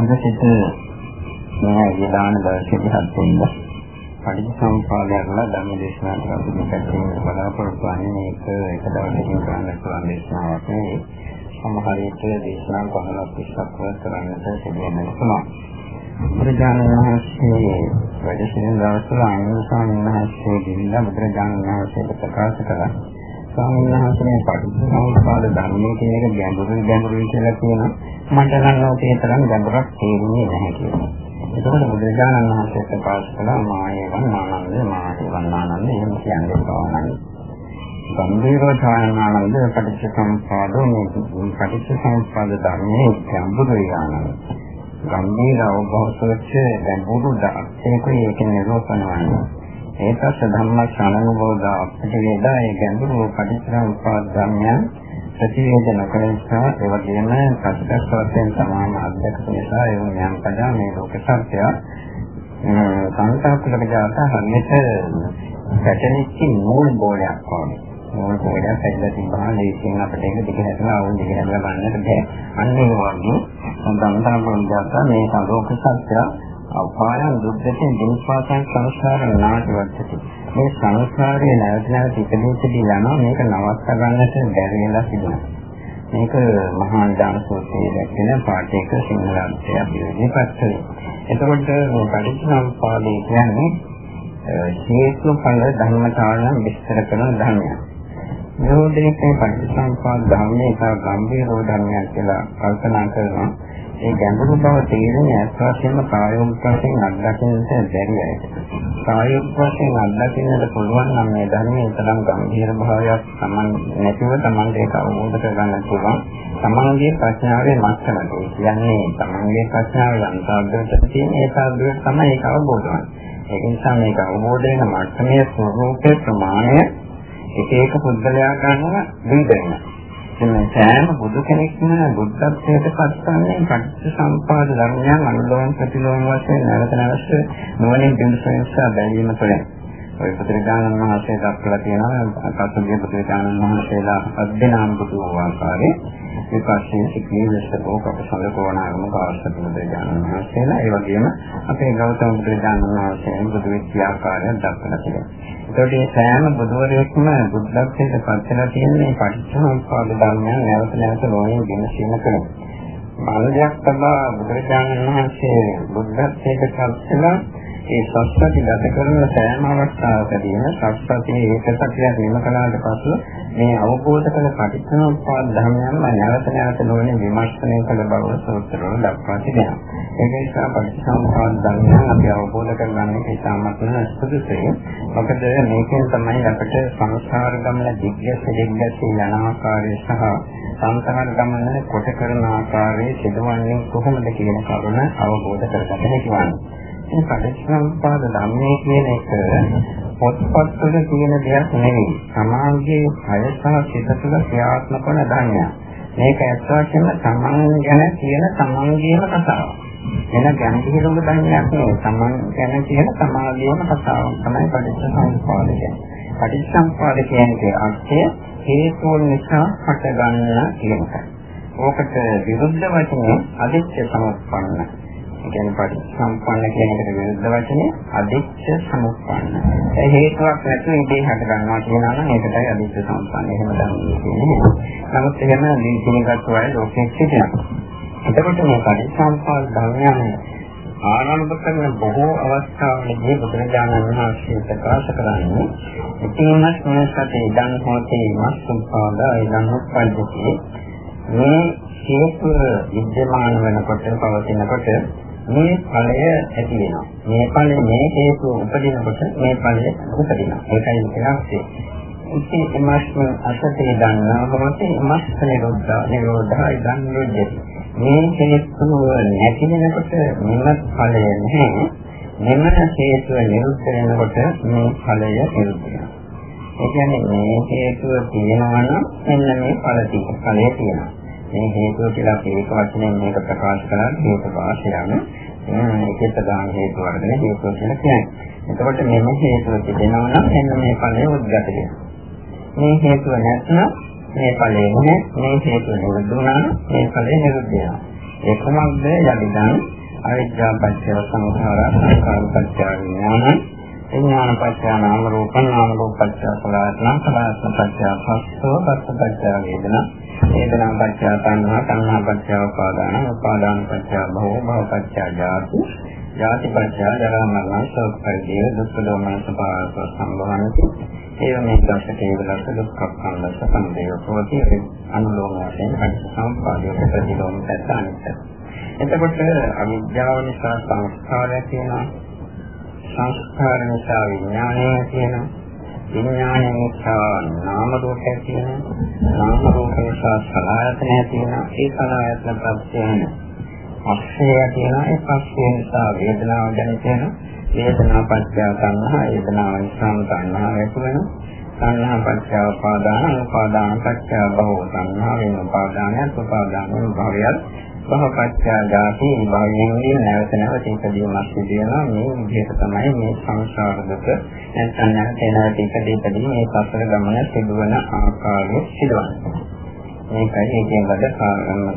සාවධානවම අද සිට මේ විදාන දර්ශකයක් දෙන්න පටිච්චසමුප්පාදය වල ධර්ම දේශනා කරපු දෙකකින් බලාපොරොත්තු වෙන්නේ මේක එක දවසකින් කරන්න පුළුවන් දේශනාවක් නෙවෙයි. සමහර විට දේශනා කොහොමද ඉස්සක්ව කරන්නට සිදුවෙන්න පුළුවන්. බුදුරජාණන් වහන්සේ වැඩ සිටින දවස්වල ආනන්ද ස්වාමීන් වහන්සේ දිනන බුදුරජාණන් වහන්සේට ප්‍රකාශ කළා. ස්වාමීන් වහන්සේ පටිච්චසමුප්පාද ධර්මයේ කියන එක ගැඹුරින් ගැඹුරින් කියලා කියනවා. මට නම් ඕකේ තරම් ගැඹුරක් තේරුන්නේ නැහැ කියලා. එතකොට බුදුරජාණන් වහන්සේ ප්‍රකාශ කළා මායවන් ආනන්ද මායවන් ආනන්ද එහෙම කියන්නේ කොහොමද? ගම්භීරව ඡායනානන්ද පටිච්චසමුප්පාදෝ මේ පටිච්චසමුප්පාද ධර්මයේ ගැඹුරු ආනන්ද. ගම්භීර අවබෝධයක් ගැඹුරු දාර්ශනිකයේ ඒක නිරූපණය වෙනවා. ඒකත් ධම්මචානනුබෝධ අපිට වේදා ඒ ගැඹුරු පටිච්චසමුප්පාද ධර්මයන් ප්‍රතිවේදන කළ නිසා ඒ වගේම සත්‍යස් වශයෙන් සමාන අධ්‍යක්ෂ නිසා ඒ යම් පදා මේ ලෝක සත්‍ය සංසාරකුලක ජාත හරියට පැටලිච්ච මූල බෝලයක් වගේ. මූල බෝලයක් ඇදලා තිබ්බහම ඒකෙන් අපිට ඒක දිග හැදලා අවුල් දිග හැදලා බලන්නට බෑ. අන්න ඒ වගේ සංසාරකුලක ජාත මේ ලෝක සත්‍ය අපායන් දුක්ඛයෙන් දිනපාතයන් සංස්කාර නාටවත්තේ මේ සංස්කාරයේ නැවත නැවත ඉදිරියටදී යනවා. මේක නවත්ත ගන්නට බැරි වෙලා තිබුණා. මේක මහා දාන සූත්‍රයේ දැක්වෙන පාඨයක සිංහල අර්ථය අපි ඉදිරිපත් කළේ. එතකොට මේ පටිච්චසමුප්පාදේ කියන්නේ හේතු ඵල ධර්මතාවයන් විස්තර කරන ධර්මයක්. නිරෝධයේ පටිච්චසමුප්පාද ධර්මයේ එක ගම්භීර ධර්මයක් කියලා කල්පනා කරනවා. ඒ ගැඹුරු බව තේරෙන්නේ ඇත්ත වශයෙන්ම ප්‍රායෝගික වශයෙන් අත්දකින්නට බැරි අයට. ප්‍රායෝගික වශයෙන් අත්දකින්නට පුළුවන් නම් මේ ධර්මයේ තරම් ගම්භීර භාවයක් Taman නැතිව Taman ඒක අවබෝධ කරගන්න පුළුවන්. Tamanගේ ප්‍රඥාවේ මට්ටමට. කියන්නේ Tamanගේ ප්‍රඥාවේ අන්තර්ගත තියෙන ඒ තාද්දයට තමයි ඒක අවබෝධ වෙන්නේ. ඒ නිසා මේක අවබෝධ වෙන මට්ටමේ ස්වરૂපේ ප්‍රමාණය එක එක පුද්ගලයා ගන්නව විඳිනවා. එන්න සෑම බුදු කෙනෙක්ම බුද්ධත්වයට පත්වන්නේ පටිච්චසමුපාද ධර්මයන් අනුලෝම ප්‍රතිලෝම වශයෙන් නැවත නැවත නොවනින් බින්දුසෙන්සා බැලීම තුළින් ඔය පුත්‍රයන්න් වහන්සේ දක්වලා තියෙනවා කසුගේ පුත්‍රයන්න් වහන්සේලා අධ්‍යනාම බුදු ආකාරයේ විපස්සී සිකීවස්ත ඕකක සලකෝණාගම කාර්ෂක පුත්‍රයන්න් වහන්සේලා ඒ වගේම අපේ ගෞතම පුත්‍රයන්න් වහන්සේ බුදු විද්‍යාකාරය දක්වලා තියෙනවා ඒකට මේ සෑම බුදුවරයෙක්ම බුද්ධත්වයට පත් වෙලා තියෙන පටිච්චසමුප්පාද ධර්මයන් නැවත නැවත ලෝකයෙන් විමසීම කරනවා. මානවයක් තමයි බුදුරජාණන් වහන්සේ බුද්ධත්වයට පත් වෙලා ඒ සත්‍යති ගත කරන සෑම අවස්ථාවකදීම සත්‍යතියේ ඒකසත්‍යය නිම කළාට පසු මේ අවබෝධ කළ පටිච්චසමුප්පාද ධර්මයන් නැවත නැවත නොවන විමර්ශනය කළ බව සූත්‍රවල දක්වා තිබෙනවා. ඒක නිසා පටිච්චසමුප්පාද ධර්මයන් අපි අවබෝධ කරගන්න ඉතාමත්ම සුදුසුයි. මොකද මේකෙන් තමයි අපිට සංසාර ගමන දිග්ගැස දිග්ගැස යන ආකාරය සහ සංසාර ගමන කොට කරන ආකාරය සිදුවන්නේ කොහොමද කියන කරුණ අවබෝධ කරගන්න හැකි වන්නේ. මේ පටිච්චසමුප්පාද ධර්මයේ කියන එක පොත්පත්වල තියෙන දෙයක් නෙවෙයි. සමාජයේ කය සහ සිත තුළ ක්‍රියාත්මක වන ධර්මයක්. මේක ඇත්ත වශයෙන්ම තමන් ගැන කියන තමන්ගේම කතාවක්. එන ගැඹුරුම ධර්මයක් නෙවෙයි. තමන් ගැන කියන සමාජයේම කතාවක් තමයි පටිච්චසමුප්පාද කියන්නේ. පටිච්චසමුප්පාද කියන්නේ අර්ථය හේතුන් නිසා හටගන්න කියන එක. ඕකට විරුද්ධ වචනේ අදිච්ච සමුප්පන්න. කියන්නේ පටිසම්පන්න කියන එකට විරුද්ධ වචනේ අදිච්ච සමුප්පන්න. ඒ හේතුවක් නැතුව ඉබේ හට ගන්නවා කියනවා නම් ඒකටයි අදිච්ච සමුප්පන්න. එහෙම දන්නේ නමුත් එහෙම නිදිනගත් අය ලෝකෙට සිටිනවා. එතකොට මේ පටිසම්පාද ධර්මයන් ආරම්භ කරන බොහෝ අවස්ථාවලදී බුදුරජාණන් වහන්සේ ප්‍රකාශ කරන්නේ ඉතිමත් මොනසතේ ඉදන් හොතේ මස්සුපාදා ඉදන් උප්පල්පති මේ හේතු විද්‍යමාන වෙනකොට පවතිනකොට මේ ඵලය ඇති වෙනවා. මේ ඵලය මේ හේතු උපදිනකොට මේ ඵලය උපදිනවා. ඒකයි කියන්නේ. ඉතින් එමස්ම අසතේ දන්නා බවතේ එමස් නිරෝධ නිරෝධයි දන්නේ. මේ හේතු නැති වෙනකොට මෙන්න ඵලය නැහැ. මෙන්න හේතුව නිරුද්ධ වෙනකොට මේ ඵලය නිරුද්ධ වෙනවා. ඒ කියන්නේ මේ හේතුව තියෙනවා නම් මෙන්න මේ ඵල ඵලය තියෙනවා. මේ හේතුව කියලා ඒක වචනේ මේක ප්‍රකාශ කරලා හේතු භාෂයම ඒකේ ප්‍රධාන හේතු වර්ගනේ හේතුව කියලා කියන්නේ. එතකොට මෙන්න හේතුව තිබෙනවා නම් මෙන්න මේ ඵලය උද්ගත වෙනවා. මේ හේතුව නැත්නම් මේ ඵලෙ නැහැ. මේ හේතු නිරුද්ධ වුණා මේ ඵලෙ නිරුද්ධ වෙනවා. ඒ කොමක්ද යදිදන් අවිද්‍යා පත්‍ය සංඛාර සංඛාර පත්‍ය විඥාන විඥාන පත්‍ය නාම රූප නාම රූප පත්‍ය සලආත්ම සලආත්ම පත්‍ය පස්සෝ පස්ස පත්‍ය වේදනා වේදනා පත්‍ය තණ්හා තණ්හා පත්‍ය උපාදාන උපාදාන පත්‍ය භව භව පත්‍ය ජාති ජාති පත්‍ය ජරා මරණ ශෝක පරිදේ දුක්ඛ දෝමන සපාස සම්භවන්ති ඒ මේ දර්ශකයේ වලට දුක්ඛ සංලස සම්දේව ප්‍රති අනුලෝම වශයෙන් පටිච්චසමුප්පාදයේ ප්‍රතිලෝම පැත්ත අනිත්‍ය. එතකොට අවිද්‍යාව නිසා සංස්කාරය තියෙනවා. සංස්කාර නිසා විඥානය තියෙනවා. විඥානය නිසා නාම රූපය තියෙනවා. නාම රූප නිසා සලආයතනය තියෙනවා. ඒ සලආයතන ප්‍රත්‍යයන පස්සේ තියෙනවා. ඒ පස්සේ නිසා වේදනාව දැනෙනවා. වේදනා පත්‍ය තණ්හා වේදනාව නිසා තණ්හා ඇති වෙනවා තණ්හා පත්‍ය උපාදාන උපාදාන පත්‍ය භව තණ්හා වෙන උපාදානයත් උපාදාන භවයත් භව පත්‍ය ජාති භවයෙන් නැවත නැවත ඉදීමක් සිදුවෙනවා මේ විදිහට තමයි මේ සංසාර දුක නැත්නම් නැවත නැවත ඉදීපදී මේ සසර ගමන සිදුවන ආකාරය සිදුවන්නේ මේකයි ඒකෙන් වල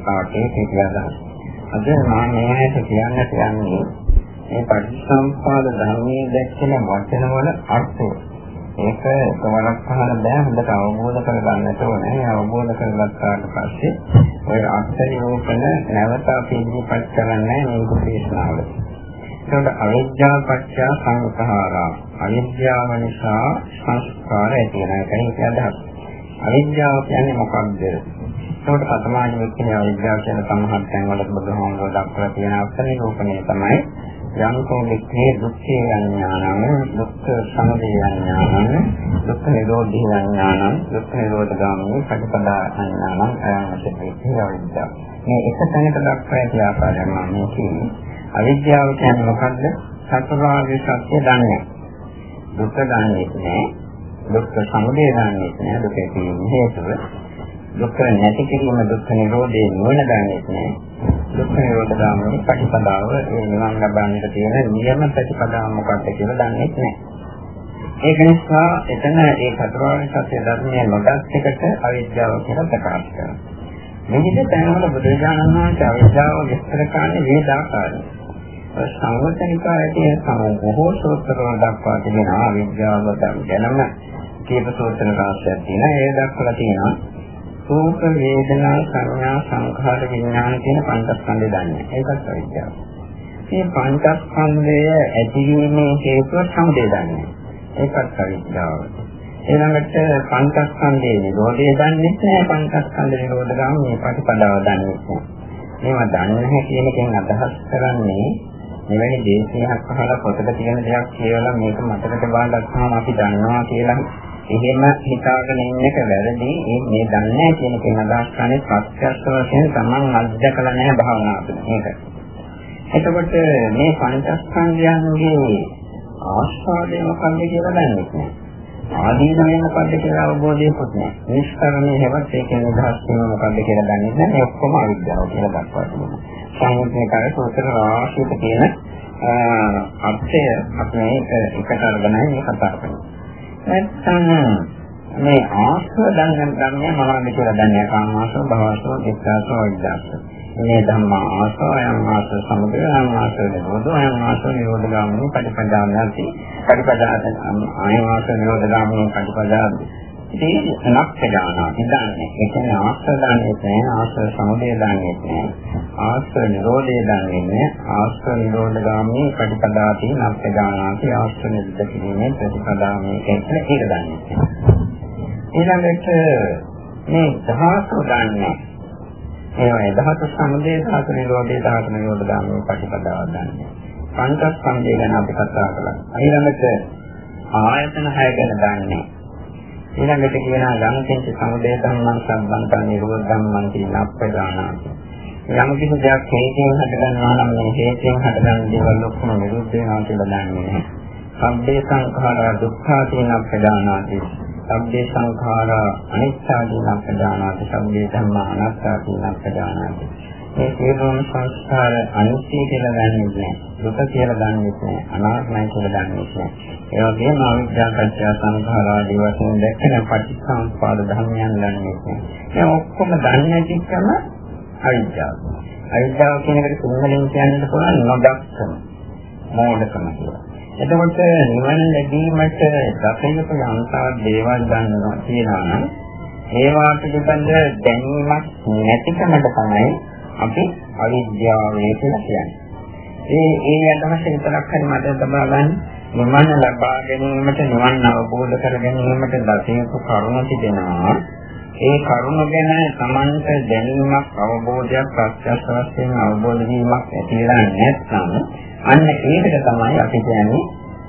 කාටේ කියලා අද මම මේකට කියන්න කියන්නේ මේ පටිච්චසමුප්පාද ධර්මයේ දැක්කන වචන වල අර්ථය. ඒක එකවරක් අහලා බෑ හොඳට අවබෝධ කරගන්නට ඕනේ. අවබෝධ කරගත්තාට පස්සේ ඔය අර්ථ නිරූපණ නැවත අපි ඉදිරිපත් කරන්නේ මේක දේශනාවල. ඒකට අවිද්‍යාව පත්‍ය සංඛාරා. අවිද්‍යාව නිසා සංස්කාර ඇති වෙන එකයි ඒක අදහස්. අවිද්‍යාව කියන්නේ මොකක්ද? ඒකට පතමානි වෙන්නේ අවිද්‍යාව කියන සම්හත් තැන් වල බුදුහාමුදුරුවෝ දක්වලා තියෙන අර්ථ නිරූපණය තමයි යම්කෝ වික්ඛේ දුක්ඛේ අඥානං දුක්ඛ සමුදය අඥානං දුක්ඛ නිරෝධී අඥානං දුක්ඛ නිරෝධ ගාමී පටිපදා අඥානං අයමතේ අවිද්‍යාව. මේ එක තැනක දක්වා ඇති ආකාරය මම කියන්නේ. අවිද්‍යාව කියන්නේ මොකද්ද? චතුරාර්ය සත්‍ය දන්නේ. දුක්ඛ දන්නේ නැහැ. දුක්ඛ සමුදය දන්නේ නැහැ. දුක කියන්නේ හේතුව. දුක්ඛ නැති කිරීම දුක්ඛ නිරෝධේ නුවණ දන්නේ නැහැ. දුක්ඛ නිරෝධ ගාමී ප්‍රතිපදාව ඒ නිවන් ලබන්නට තියෙන නියම ප්‍රතිපදාව මොකක්ද කියලා දන්නේ නැහැ. ඒක නිසා එතන ඒ චතුරාර්ය සත්‍ය ධර්මයේ නොදත් එකට අවිද්‍යාව කියලා ප්‍රකාශ කරනවා. මෙහිදී තැන්වල බුදුරජාණන් වහන්සේ අවිද්‍යාව විස්තර කරන්නේ වේදාකාරයි. සංවතනිකායේ සම බොහෝ සූත්‍රවල දක්වා තිබෙනවා අවිද්‍යාව ගැනම කීප සූත්‍ර රාශියක් තියෙනවා. ඒ දක්වලා තියෙනවා රූප වේදනා සංඥා සංඛාර විඥාන කියන පංචස්කන්ධය දන්නේ. ඒකත් අවිද්‍යාව. මේ පංචස්කන්ධය ඇතිවීමේ හේතුව සමුදය දන්නේ. ඒකත් අවිද්‍යාව. ඊළඟට පංචස්කන්ධයේ නිරෝධය දන්නේ නැහැ. පංචස්කන්ධ නිරෝධ ගාම මේ ප්‍රතිපදාව දන්නේ නැහැ. මේවා දන්නේ නැහැ කියන එකෙන් අදහස් කරන්නේ මෙවැනි දේශයක් අහලා පොතක තියෙන දෙයක් කියලා මේක මතකට බාගත්තාම අපි දන්නවා කියලා එහෙම හිතාගෙන ඉන්න එක වැරදි. ඒ මේ දන්නේ කියන කෙන අදහස් කරන්නේ ප්‍රත්‍යක්ෂ වශයෙන් Taman අත්දකලා නැහැ භාවනාවට. මේක. එතකොට මේ පංචස්කන්ධයන්ගේ ආස්වාදය මොකක්ද කියලා දන්නේ නැහැ. ආදීනමය මොකක්ද කියලා අවබෝධයක්වත් නැහැ. නිෂ්කරණේ හැවත් ඒකෙන් අදහස් කරන මොකක්ද කියලා දන්නේ නැහැ. මේ ඔක්කොම අවිද්‍යාව කියලා දක්වා තිබෙනවා. සංයුක්තේ කාර්ය සූත්‍ර රාශියක තියෙන අර්ථය අපි මේක එකට අරගෙනයි මේ කතා කරන්නේ. නැත්නම් මේ ආශ්‍රව දන්න ගන්නේ මොනවද කියලා දන්නේ කාමාශ්‍රව භවශ්‍රව දික්ඛාශ්‍රව විද්‍යාශ්‍රව. මේ ධම්මා ආශ්‍රවයන් ආශ්‍රව සමුදයන් ආශ්‍රව නිරෝධ අයන් ආශ්‍රව නිරෝධ ගාමිනී පටිපදානාති පටිපදාන අයන් ආශ්‍රව නිරෝධ ගාමිනී පටිපදාන ඉතින් නක්ඛජානා ඉදන්නේ ඒ කියන්නේ ආශ්‍රව දන්නේ නැහැ ආශ්‍රව සමුදය දන්නේ නැහැ. ආශ්‍රව නිරෝධය දන්නේ නැහැ. ආශ්‍රව නිරෝධ ගාමී ප්‍රතිපදාති නක්ඛජානාති ආශ්‍රව නිරුද්ධ කිරීමේ ප්‍රතිපදාමේ කියන එක දන්නේ ඊළඟට මේ ධාතු දන්නේ ඒවයි ධාතු සමුදය ධාතු නිරෝධය ධාතු නිරෝධ ගාමී ප්‍රතිපදාව දන්නේ පංචස්කන්ධය ගැන අපි කතා කළා. ඊළඟට ආයතන හය ගැන දන්නේ ඊළඟට කියනවා ගමකින්ච සමුදය ධම්මං සම්බන්තං නිරෝධ ධම්මං කියන අප්‍රදානාති. යම් කිසි දෙයක් හේතුන් හටගන්නවා නම් මේ හේතුන් හටගන්න දේවල් ඔක්කොම නිරුද්ධ වෙනවා කියලා දන්නේ නැහැ. සම්බේ සංඛාරා දුක්ඛා කියන අප්‍රදානාති. සම්බේ සංඛාරා අනිච්චා කියන අප්‍රදානාති. සම්බේ ධම්මා අනාත්තා කියන අප්‍රදානාති. මේ සියලුම සංස්කාර අනිත්‍ය කියලා ගන්නෙ නැහැ. දුක කියලා ගන්නෙ නැහැ. අනාත්මයි කියලා ගන්නෙ නැහැ. ඒ වගේම අවිද්‍යාපත්‍ය සංඛාර ආදී වශයෙන් දැක්කන පටිච්චසමුප්පාද ධර්මයන් ගන්නෙ නැහැ. මේ ඔක්කොම දන්නේ නැතිකම අවිද්‍යාව. අවිද්‍යාව කියන එකට සිංහලෙන් කියන්න පුළුවන් නොදක්කම. මෝඩකම කියලා. එතකොට නිවන ලැබීමට දකින්නක යම්තා දේවල් ගන්නවා කියනවා නම් ඒවා පිළිබඳ දැනීමක් නැතිකමට තමයි අපි අවිද්‍යාවය කියලා කියන්නේ. ඒ ඒ අදහස විතරක් හරි මට තබා ගන්න නිවන ලබා ගැනීමට නිවන් අවබෝධ කර ගැනීමට දසයක කරුණ තිබෙනවා. ඒ කරුණ ගැන Tamanට දැනීමක් අවබෝධයක් ප්‍රත්‍යක්ෂ වශයෙන් අවබෝධ වීමක් ඇති වෙලා නැත්නම් අන්න ඒකට තමයි අපි කියන්නේ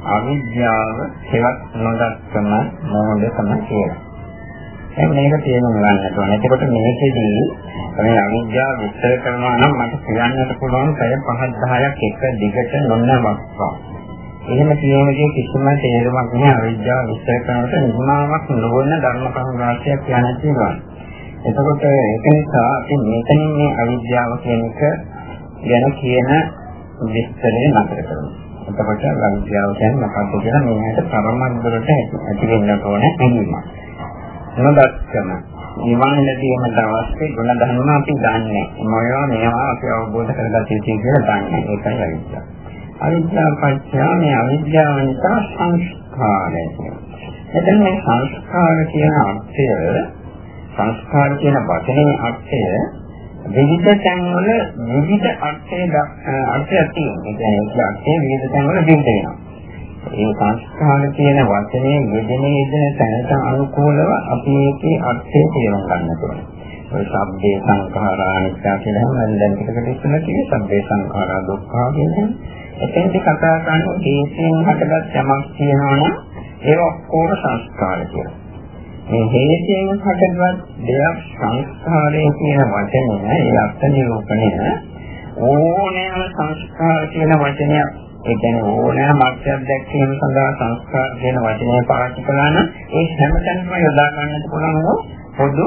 අවිද්‍යාව හේවත් නොදක්කම මොහොතකම කියලා. දැන් මේක තේරුම් ගන්නට ඕනේ. එතකොට මේකෙදී මේ අවිද්‍යාව විස්තර කරනවා නම් මට කියන්නට පුළුවන් පැය 5 10ක් එක දිගට නොනවත්වා. එහෙම කියනකේ කිසිම තේරුමක් නැහැ අවිද්‍යාව විස්තර කරනකොට නිර්මාණයක් නොවන ධර්ම කරුණු රාශියක් කියන්න තියෙනවා. එතකොට ඒක නිසා අපි මෙතනින් මේ අවිද්‍යාව කියන එක ගැන කියන විස්තරේ නතර කරමු. එතකොට අවිද්‍යාව කියන්නේ මොකක්ද කියලා මේකට තරමක් දුරට ඇති වෙන්න ඕනේ හැඟීමක්. නොදක්කම නිවන් ලැබීමට අවශ්‍ය ගුණ ධර්ම අපි දන්නේ. මොනවා මේවා අපි අවබෝධ කරගත යුතුයි කියලා දන්නේ. ඒකයි අවිද්‍යාව. අවිද්‍යාව පත්‍ය මේ අවිද්‍යාව නිසා සංස්කාරය. එතන මේ සංස්කාර කියන අර්ථය සංස්කාර කියන වචනේ අර්ථය විවිධ තැන්වල විවිධ අර්ථය අර්ථයක් තියෙනවා. ඒ කියන්නේ අර්ථය විවිධ තැන්වල විවිධ වෙනවා. ඒ සංස්කාර කියන වචනේ යෙදෙන යෙදෙන තැනට අනුකූලව අපි මේකේ අර්ථය තේරුම් ගන්න ඕනේ. ඔය සබ්බේ සංඛාරා අනිත්‍ය කියලා නම් දැන් ටිකකට ඉස්සෙල්ලා කිව්වේ සබ්බේ සංඛාරා දුක්ඛා කියන්නේ. එතෙන්දි කතා කරන්නේ හේතුන් හටගත් යමක් තියෙනවනම් ඒක ඔක්කොම සංස්කාර කියලා. මේ හේතුන් හටගත් දෙයක් සංස්කාරය කියන වචනය ඒ අර්ථ නිරූපණය ඕනෑම සංස්කාර කියන වචනයක් ඒ කියන්නේ ඕනෑම අර්ථයක් දැක්වීම සඳහා සංස්කාර කියන වචනය පාවිච්චි කළා නම් ඒ හැමතැනම යොදා ගන්නට පුළුවන් පොදු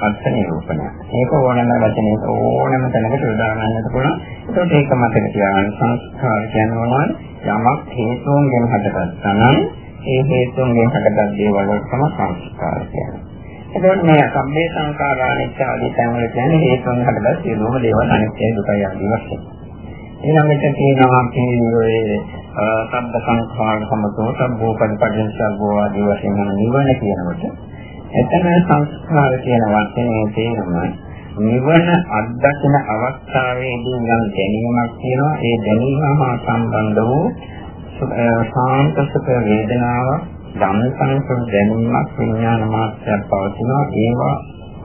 අර්ථ නිරූපණය. ඒක ඕනෑම වචනයක ඕනෑම තැනකට යොදා ගන්නට පුළුවන්. ඒකට ඒක මතක තියාගන්න සංස්කාර කියන්නේ මොනවද? යමක් හේතුන්ගෙන් හටගත්තා නම් ඒ හේතුන්ගෙන් හටගත් දේවල් වලට තමයි සංස්කාර කියන්නේ. එතකොට මේ සම්මේ සංකාරානිච්ච ආදී තැන්වල කියන්නේ හේතුන් හටගත් සියලුම දේවල් අනිත්‍ය දුකයි ආදී වශයෙන්. ඊළඟට තියෙනවා කියන්නේ සබ්බ සංඛාර සමතෝ සම්බෝ පරිපදින්සබ්බෝ ආදී වශයෙන් නිවන කියනකොට එතන සංස්කාර කියන වචනේ තේරුම නිවන අත්දකින අවස්ථාවේදී යම් දැනීමක් තියෙනවා. ඒ දැනීම හා සම්බන්ධ වූ ශාන්ත සුඛ වේදනාවක් ධම්මසංසුන් දැනීමක් විඥාන මාත්‍රයක් පවතිනවා. ඒවා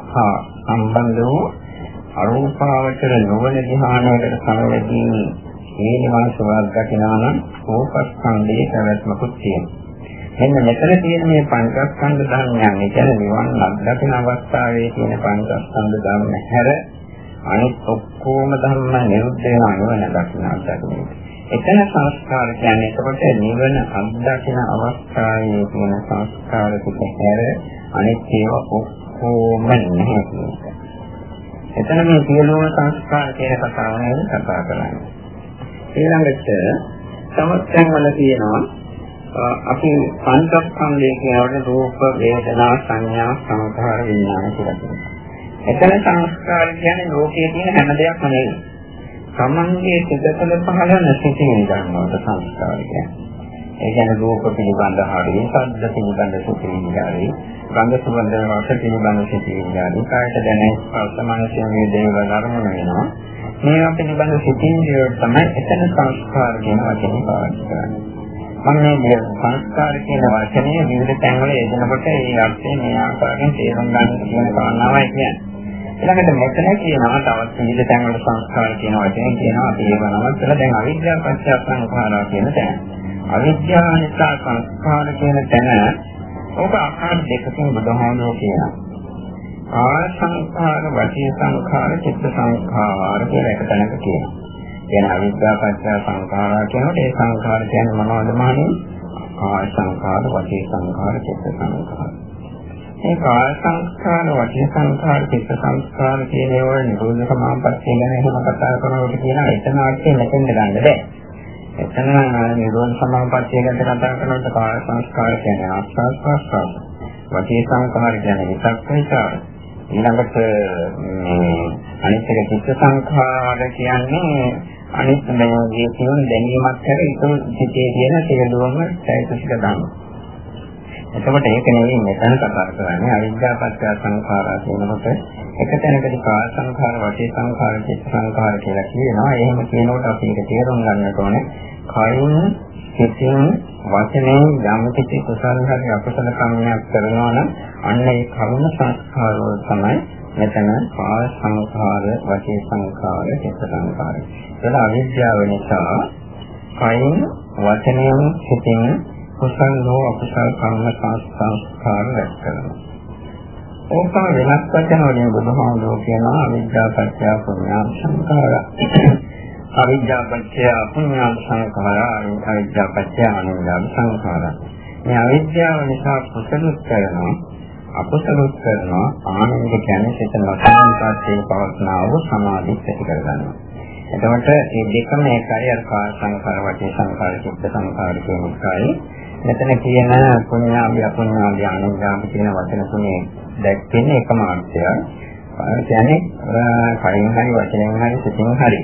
හා සම්බන්ධ වූ අරූපාවචර නොවන ධ්‍යානයකට සමවැදී මේ නිවන් සුවයක් දකිනා නම් ඕපස්කන්ධයේ පැවැත්මකුත් තියෙනවා. මෙන්න මෙතන තියෙන මේ පංචස්කන්ධ ධර්මයන්, ඒ කියන්නේ නිවන් අත්දකින අවස්ථාවේ තියෙන පංචස්කන්ධ ධර්ම හැර අනිත් ඔක්කොම ධර්ම නිරුද්ධ වෙනවා නිවන දකින අත්දැකීම. එතන සංස්කාර කියන්නේ එතකොට නිවන අත්දකින අවස්ථාවේ තියෙන සංස්කාර ටික හැර අනිත් ඒවා ඔක්කොම නැහැ කියන එක. එතන මේ සියලුම සංස්කාර කියන කතාව නේද කතා කරන්නේ. ඊළඟට සමස්තයන් වල තියෙනවා අපි පංචස්කන්ධය කියනකොට රූප, වේදනා, සංඥා, සංඛාර, විඥාන කියලා කියනවා. එතන සංස්කාර කියන්නේ ලෝකයේ තියෙන හැම දෙයක්ම නෙවෙයි. සමන්ගේ සිතතල පහළ නැසිතින් ගන්නවට සංස්කාර කියන්නේ. ඒ කියන්නේ රූප පිළිබඳ හරිය, ශබ්ද පිළිබඳ සුඛිනිකාරී, ගන්ධ සුවඳ රස පිළිබඳ සුඛිනිකාරී, කායට දැනෙන ස්පර්ශමානසික මේ දේවල් අරමුණ වෙනවා. මේවා පිළිබඳ සිතින්දිය තමයි එතන සංස්කාර කියන වචනේ පාවිච්චි කරන්නේ. මම මේ සංස්කාර කියන වචනේ විවිධ තැන්වල යෙදෙනකොට ඒ අර්ථය මේ ආකාරයෙන් තේරුම් ගන්න කියන කාරණාවයි කියන්නේ. ඊළඟට මෙතන කියනවා තවත් විවිධ තැන්වල සංස්කාර කියන වචනේ කියනවා අපි ඒව නවත්තලා දැන් අවිද්‍යාව පත්‍ය සංඛාරා කියන තැන. අවිද්‍යාව නිසා සංස්කාර කියන තැන ඔබ ආකාර දෙකකින් බුදුහාමුදුරුවෝ කියනවා. ආ සංස්කාර, වාචී සංස්කාර, චිත්ත සංස්කාර කියලා එක තැනක කියනවා. කියන අවිද්‍යාව පත්‍ය සංස්කාර කියනකොට ඒ සංස්කාර කියන්නේ මොනවද මහණෙනි? ආ සංස්කාර, වාචී සංස්කාර, චිත්ත සංස්කාර. මේ කාය සංස්කාර, වචී සංස්කාර, චිත්ත සංස්කාර කියන ඒවා නිරෝධ සමාපත්තිය ගැන එහෙම කතා කරනකොට කියන එතන අර්ථය මෙතෙන්ද ගන්න බෑ. එතන නිරෝධ සමාපත්තිය ගැන කතා කරනකොට කාය සංස්කාර කියන්නේ ආස්වාද ප්‍රස්වාද. වචී සංස්කාර කියන්නේ විතක් විචාර. ඊළඟට අනිත් එක චිත්ත සංස්කාර කියන්නේ අනිත් මේ කියන දැනීමක් කර ඒක සිටේ තියෙන සියලුම চৈতසික ධර්ම. එතකොට ඒක නෙවෙයි මෙතන කතා කරන්නේ අවිද්‍යාපත්‍ය සංඛාරා කියනකොට එක තැනකදී කාය සංඛාර, වාචික සංඛාර, චිත්ත සංඛාර කියලා කියනවා. එහෙම කියනකොට අපි ඒක තේරුම් ගන්නට ඕනේ. කයින්, සිතින්, වචනෙන් යම් කිසි කුසල හරි අකුසල කර්මයක් කරනවා නම් අන්න ඒ කර්ම සංස්කාර වල තමයි මෙතන කාය සංඛාර, වාචික සංඛාර, චිත්ත සංඛාර. ඒක අවිද්‍යාව නිසා කයින්, වචනයෙන්, සිතින් කුසල හෝ අකුසල කර්ම සංස්කාර රැස් කරනවා. ඕක වෙනස් වචන වලින් බුදුහාමුදුරුවෝ කියනවා අවිද්‍යා පත්‍ය පුඤ්ඤා සංඛාර. අවිද්‍යා පත්‍ය පුඤ්ඤා සංඛාර අවිද්‍යා පත්‍ය අනුද්‍යා සංඛාර. මේ අවිද්‍යාව නිසා කුසලුත් කරනවා අකුසලුත් කරනවා ආනන්ද කියන්නේ සිත ලක්ෂණාත්යේ පවස්නා වූ සමාධි ඇති කරගන්නවා. එතකොට මේ දෙකම එකයි අර කාය සංඛාර වචේ සංඛාර චිත්ත සංඛාර කියන එකයි මෙතන කියන පුඤ්ඤාභි අපුඤ්ඤාභි අනුගාමී කියන වචන තුනේ දැක්වෙන්නේ එකම අර්ථය. ඒ කියන්නේ කයින් හරි වචනෙන් හරි සිතින් හරි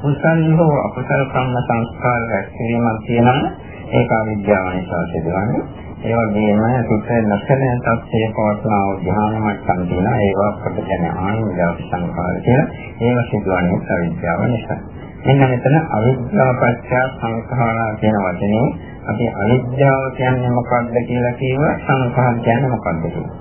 කුසල් හෝ අකුසල කම්ම සංස්කාර රැස්වීමක් තියෙනවා ඒක අවිද්‍යාව නිසා සිදුවන්නේ. ඒ වගේම සුත්ත නැසන තත්ත්වයේ පවත්නා ධ්‍යාන මට්ටම් තියෙනවා ඒවා අපට කියන ආනන්ද සංස්කාර කියලා. ඒවා සිදුවන්නේ අවිද්‍යාව නිසා. මෙන්න මෙතන අවිද්‍යාව පත්‍ය සංඛාරා කියන වචනේ අපි අවිද්‍යාව කියන්නේ මොකක්ද කියලා කියව සංඛාර කියන්නේ මොකක්ද කියලා.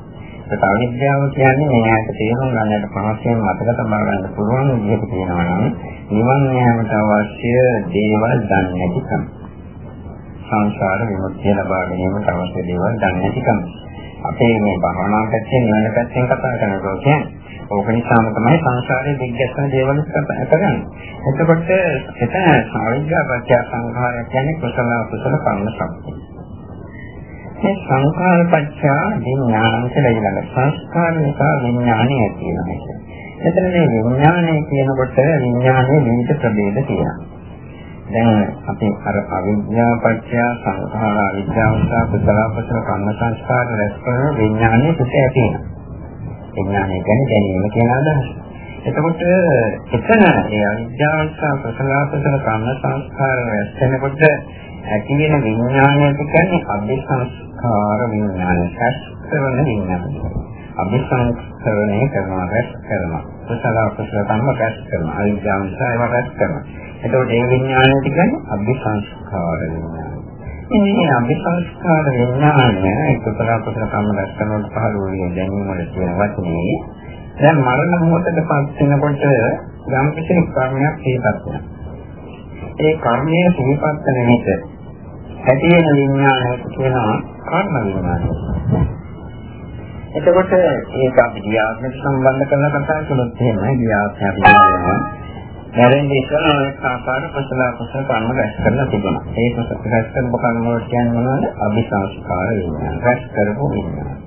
ඒක අවිද්‍යාව කියන්නේ මේ ආයත තේරුම් ගන්නට පහසුවෙන් මතක තබා ගන්න පුළුවන් විදිහට කියනවා නම් නිවන් යාමට අවශ්‍ය දේවල් දන්නේ නැතිකම. සංසාර විමුක්තිය ලබා ගැනීමට අවශ්‍ය දේවල් දන්නේ නැතිකම. අපේ මේ භවනා පැත්තෙන් නිවන පැත්තෙන් කතා කරනකොට කියන්නේ ඕක නිසාම තමයි සංසාරයේ දිග්ගැස්සන දේවල් කරන්නේ. එතකොට එතන සාවිද්‍යාපත්‍ය සංඛාරය කියන්නේ කුසල කුසල කර්ම සම්පූර්ණ. මේ සංඛාරපත්‍ය විඥානං කියලා ඊළඟ සංස්කාරනික විඥානය ඇති වෙනවා. එතන මේ විඥානය කියනකොට විඥානයේ විවිධ ප්‍රභේද තියෙනවා. දැන් අපි අර අවිද්‍යාපත්‍ය සංඛාර අවිද්‍යාවසා කුසල කුසල කර්ම සංස්කාර රැස් කරන විඥානයේ පිට ඇති වෙනවා. විඥානය කියන්නේ දැනීම කියන අදහස. එතකොට එතන ඒ අවිද්‍යාවස්සා ප්‍රසලාපසන කර්ම සංස්කාර රැස් වෙනකොට ඇති වෙන විඥානයට කියන්නේ අභිසංස්කාර විඥානය. සත්‍යවන විඥානය. අභිසංස්කරණය කරනවා රැස් කරනවා. ප්‍රසලාපසන කර්ම රැස් කරනවා. අවිද්‍යාවස්සා ඒවා රැස් කරනවා. එතකොට ඒ විඥානයට කියන්නේ අභිසංස්කාර විඥානය. මේ අභිසංස්කාර විඥානය එකතර අපතර කම්ම දැක්කනොත් පහළ වූ දැනීම වල තියෙන වචනේ දැන් මරණ මොහොතට පත් වෙනකොට යම් කිසි කර්මයක් සිහිපත් වෙනවා. ඒ කර්මය සිහිපත් වෙන විට ඇති වෙන විඥානය කියනවා කර්ම විඥානය. එතකොට ඒක අපි ධ්‍යාත්මක සම්බන්ධ කරලා කතා කළොත් එහෙම ධ්‍යාත්මක අපි කියනවා මරණය ඉස්සරහ ආකාර කුසල කුසල කර්ම රැස් කරලා තිබුණා. ඒ කුසල රැස් කරපු කර්ම වල කියන්නේ මොනවද? අபிසංස්කාර විඥාන. රැස් කරපු විඥාන.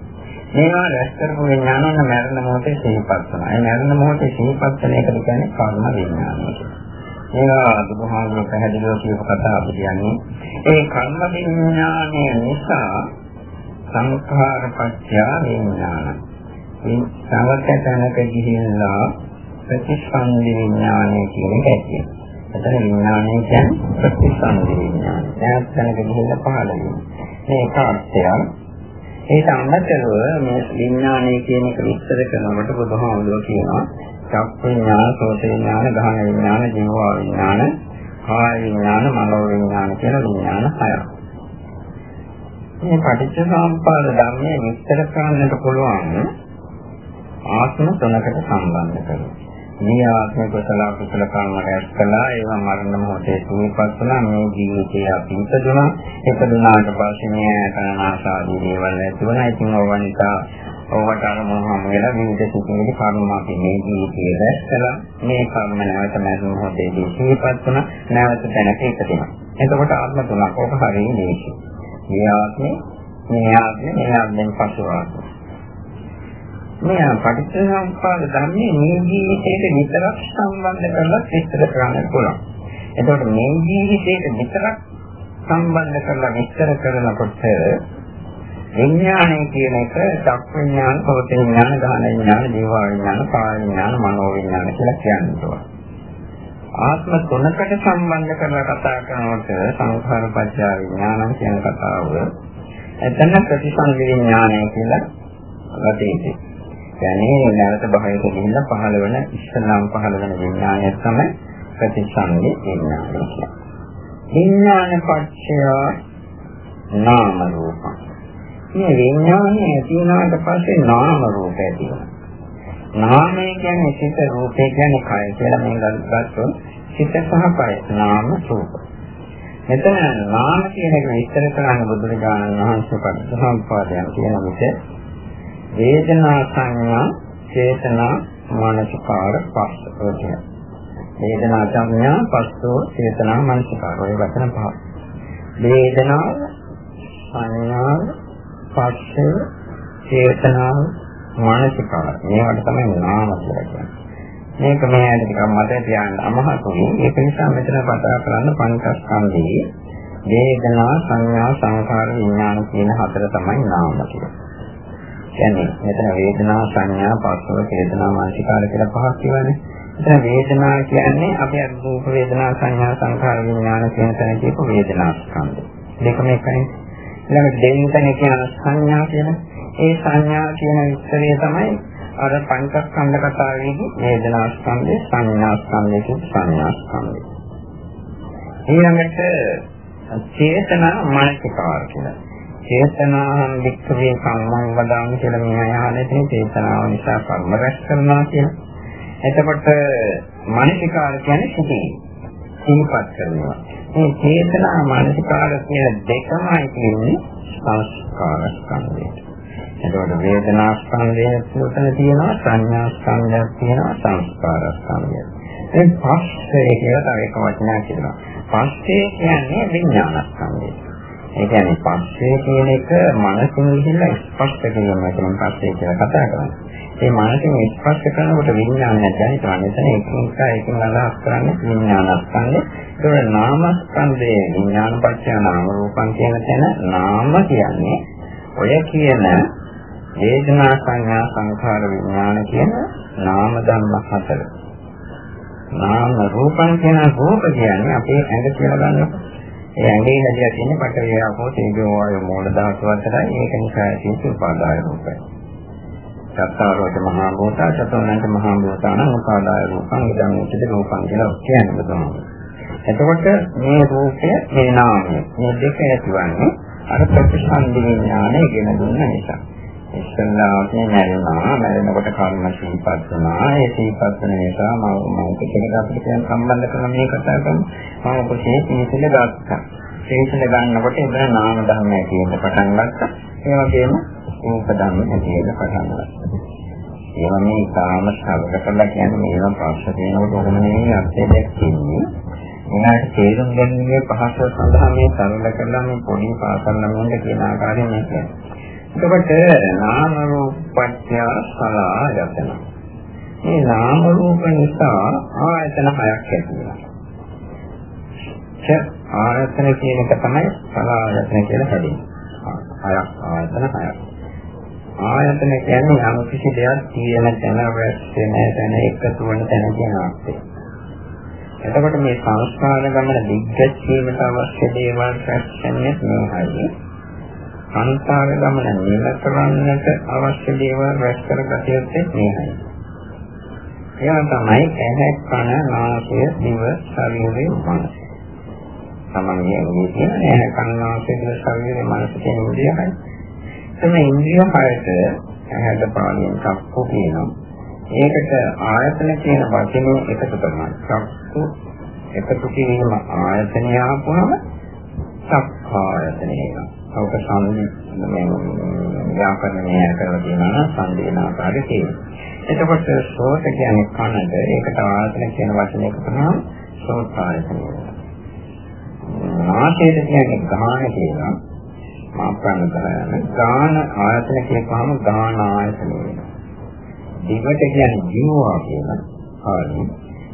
මේවා රැස් කරපු විඥාන නම් මරණ මොහොතේ සිහිපත් වෙනවා. ඒ මරණ මොහොතේ සිහිපත් වෙන එකට කියන්නේ කර්ම විඥානය. මේවා බුදුහාමුදුරුවෝ පැහැදිලිව කියපු කතා අපි කියන්නේ. ඒ කර්ම විඥානය නිසා සංඛාරපත්‍ය විඥාන. මේ සමතතනක ගිහිල්ලා ප්‍රතිසන්දි විඥානය කියන එක ඇති. එතන විඥානය කියන්නේ ප්‍රතිසන්දි විඥානය. දැන් තැනක ගිහිල්ලා පහළ වෙනවා. මේ කාර්යය ඒක අමතරව මේ විඥානය කියන එක විස්තර කරනකොට බුදුහාමුදුරුවෝ කියනවා චක්ක විඥාන, සෝත විඥාන, ගහන විඥාන, ජීව විඥාන, කාය විඥාන, මනෝ විඥාන කියන විඥාන හයක්. මේ පටිච්චසමුප්පාද ධර්මයේ විස්තර කරන්නට පුළුවන් ආත්ම තුනකට සම්බන්ධ කරගන්න. මේ ආත්ම කුසල කුසල කර්ම රැස් කළා. ඒවා මරණ මොහොතේ සූපත් වුණා. මේ ජීවිතේ අපි ඉපදුණා. ඉපදුනාට පස්සේ මේ කනාසාදී දේවල් ඇති වුණා. ඉතින් ඕවා නිසා ඕවට අරමුණම වෙලා විවිධ සිතිවිලි කර්ම අපි මේ ජීවිතේ රැස් කළා. මේ කර්ම නැවත මරණ මොහොතේදී සූපත් වුණා. නැවත දැනට ඉපදුණා. එතකොට ආත්ම තුනක් ඕක හරියට දේශි මේ ආත්මේ මේ ආත්මේ මේ ආත්මෙන් පසු ආත්මේ. මේ පටිච්චසමුප්පාද ධර්මයේ මේ ජීවිතයට විතරක් සම්බන්ධ කරලා විස්තර කරන්න පුළුවන්. එතකොට මේ ජීවිතයට විතරක් සම්බන්ධ කරලා විස්තර කරනකොට විඥානය කියන එක චක් විඥාන, සෝත විඥාන, ගාන විඥාන, ජීව විඥාන, කාය විඥාන, මනෝ විඥාන කියලා කියනවා. ආත්ම තුනකට සම්බන්ධ කරලා කතා කරනකොට සංඛාර පත්‍ය විඥාන කියන කතාව එතන ප්‍රතිසංවි විඥානය කියලා වටේදී. කියන්නේ නැවත බහිරට ගිහිල්ලා පහළ වෙන ඉස්සලාම් පහළ වෙන විඥානය තමයි ප්‍රතිසංවි විඥානය කියන්නේ. විඥාන පත්‍ය නාම රූපං මේ විඥානය ඇති වුණාට පස්සේ නාම රූප ඇති වෙනවා. නාමය කියන්නේ සිත රූපය කියන්නේ කය කියලා මේ ගත්තොත් සිත සහ කය නාම රූප. මෙතන නාම කියන එක විස්තර කරන්න බුදුරජාණන් වහන්සේ පටිච්චසමුප්පාදයන් කියන විට වේදනා සංඥා චේතනා මානසිකාර පස්ස කියන. වේදනා සංඥා පස්සෝ චේතනා මානසිකාර ඔය වචන පහ. වේදනාව සංඥාව පස්සය, චේතනාව, මානසිකාව. මේවට තමයි නාම කියලා කියන්නේ. මේක මේ ඇයි ටිකක් මතක තියාගන්න අමහසුයි. ඒක නිසා මෙතන කතා කරන්න පංචස්කන්ධයේ වේදනා, සංඥා, සංකාර, විඥාන කියන හතර තමයි නාම කියලා. කියන්නේ මෙතන වේදනා, සංඥා, පස්සව, චේතනා, මානසිකාර කියලා පහක් කියවනේ. එතන වේදනා කියන්නේ අපි රූප වේදනා, සංඥා, සංකාර, විඥාන කියන තැන කියපු වේදනා ස්කන්ධ. දෙකම එකනේ. ඊළඟ දෙවෙනි කියන සංඥා කියන ඒ සංඥා කියන විස්තරය තමයි අර පංචස්කන්ධ කතාවේදී වේදනා ස්කන්ධය සංඥා ස්කන්ධය කියන සංඥා ස්කන්ධය. ඊළඟට චේතනා මානසිකාර කියලා. චේතනාහං වික්ඛවේ කම්මං වදාමි කියලා මේ අයහනේ තියෙන චේතනාව නිසා කර්ම රැස් කරනවා කියලා. එතකොට මානසිකාර කියන්නේ සිටී. සිහිපත් කරනවා. මේ චේතනා මානසිකාර කියන දෙකමයි කියන්නේ සංස්කාර ස්කන්ධය. එතකොට වේදනා ස්කන්ධය තුළ තියෙනවා සංඥා ස්කන්ධයක් තියෙනවා සංස්කාර ස්කන්ධයක්. ඒ පස්සේ කියලා තව එක වචනයක් කියනවා. පස්සේ කියන්නේ විඥාන ස්කන්ධය. ඒ කියන්නේ පස්සේ කියන එක මනසින් ගිහිල්ලා ස්පර්ශ කිරීම කියන පස්සේ කියලා කතා කරන්නේ. ඒ මානසික ස්පර්ශ කරනකොට විඥානය දැනෙනවා. එතන එක එක එකකින් අදහස් කරන්නේ විඥානස්කන්ධය. ඒක නාමස්කන්ධයේ විඥානපත්‍ය නාම රූපං කියන තැන නාම කියන්නේ ඔය කියන වේදනා සංඥා සංඛාර විඥාන කියන නාම ධර්ම හතර. නාම රූපං කියන රූප කියන්නේ අපේ ඇඟ කියලා ගන්නවා. ඒ ඇඟේ හැදිලා තියෙන පටවිය අපෝ තේජෝ වායු මූල ධාතු හතරයි. ඒක නිසා තියෙන උපාදාය රූපය. සත්තාරෝච මහා භූතා චතුර්ණංච මහා භූතාන උපාදාය රූපං ඉදං උච්චද රූපං කියලා කියන්නේ බුදුහාමුදුරුවෝ. එතකොට මේ රූපය මේ නාමය මේ දෙක ඇතිවන්නේ අර ප්‍රතිසන්දි විඥානය ඉගෙන දුන්න නිසා. ඉස්සල්ලාගේ නැරෙනවා නැරෙනකොට කර්ම සීපත් වෙනවා ඒ සීපත් වෙන නිසා මම මම කෙනෙක් අපිට කියන සම්බන්ධ කරන මේ කතා කරමු මම කොහේ තීසල ගත්තා තීසල ගන්නකොට ඉතින් නාම ධර්මය කියන පටන් ගත්තා ඒ වගේම රූප ධර්ම ඇතිවෙන පටන් ගන්නවා. ඒවා මේ තාම සරල කරලා කියන්නේ මේවා ප්‍රශ්න දෙනකොට ඔහොම නෙවෙයි අර්ථය දැක්කේ. එයාට තේරුම් ගැනීමේ පහසු සඳහා මේ සරල කරලා මේ පොඩි පාසල් ළමයින්ට කියන ආකාරයෙන් මේ කියන්නේ. එතකොට නාම රූපත්‍ය සලආයතන. මේ නාම රූප නිසා ආයතන හයක් ඇති වෙනවා. ආයතන කියන එක තමයි සලආයතන කියලා හැදෙන්නේ. හයක් ආයතන හයක්. ආයතන කියන්නේ යම් කිසි දෙයක් තියෙන තැන රැස්වෙන තැන එකතු වෙන තැන කියන අර්ථය. එතකොට මේ සංස්කාර ගමන දිග්ගැස්වීමට අවශ්‍ය දේවල් රැස්වෙන්නේ මේයි. සංස්කාර ගමන නිල කරන්නට අවශ්‍ය දේවල් රැස් කරගත යුත්තේ මේයි. එයා තමයි ඇහැ කන නාසය දිව ශරීරය මනස. සමන්නේ මේ කියන ඇහැ කන නාසය දිව ශරීරය මනස කියන විදිහයි. එතන ඉන්ද්‍රිය හයට ඇහැට පාලියෙන් චක්කු කියනවා. ඒකට ආයතන කියන වචනේ එකතු කරනවා. චක්කු එකතු කිරීම ආයතනය ආපුවම සක්කායතනය වෙනවා. ඔක සංදි ව්‍යාකරණය කරලා තියෙනවා සංදේන ආකාරයේ තියෙනවා. එතකොට සෝත කියන්නේ කනද ඒකට ආයතන කියන වචනේ එකතු කරනවා සෝතායතනය වෙනවා. නාසයට කියන්නේ ගාන කියනවා. මාප්‍රාණ කරන ගාන ආයතන කියපුවාම ගාන ආයතන වෙනවා. දිවට කියන්නේ ජීවා කියලා. හරි.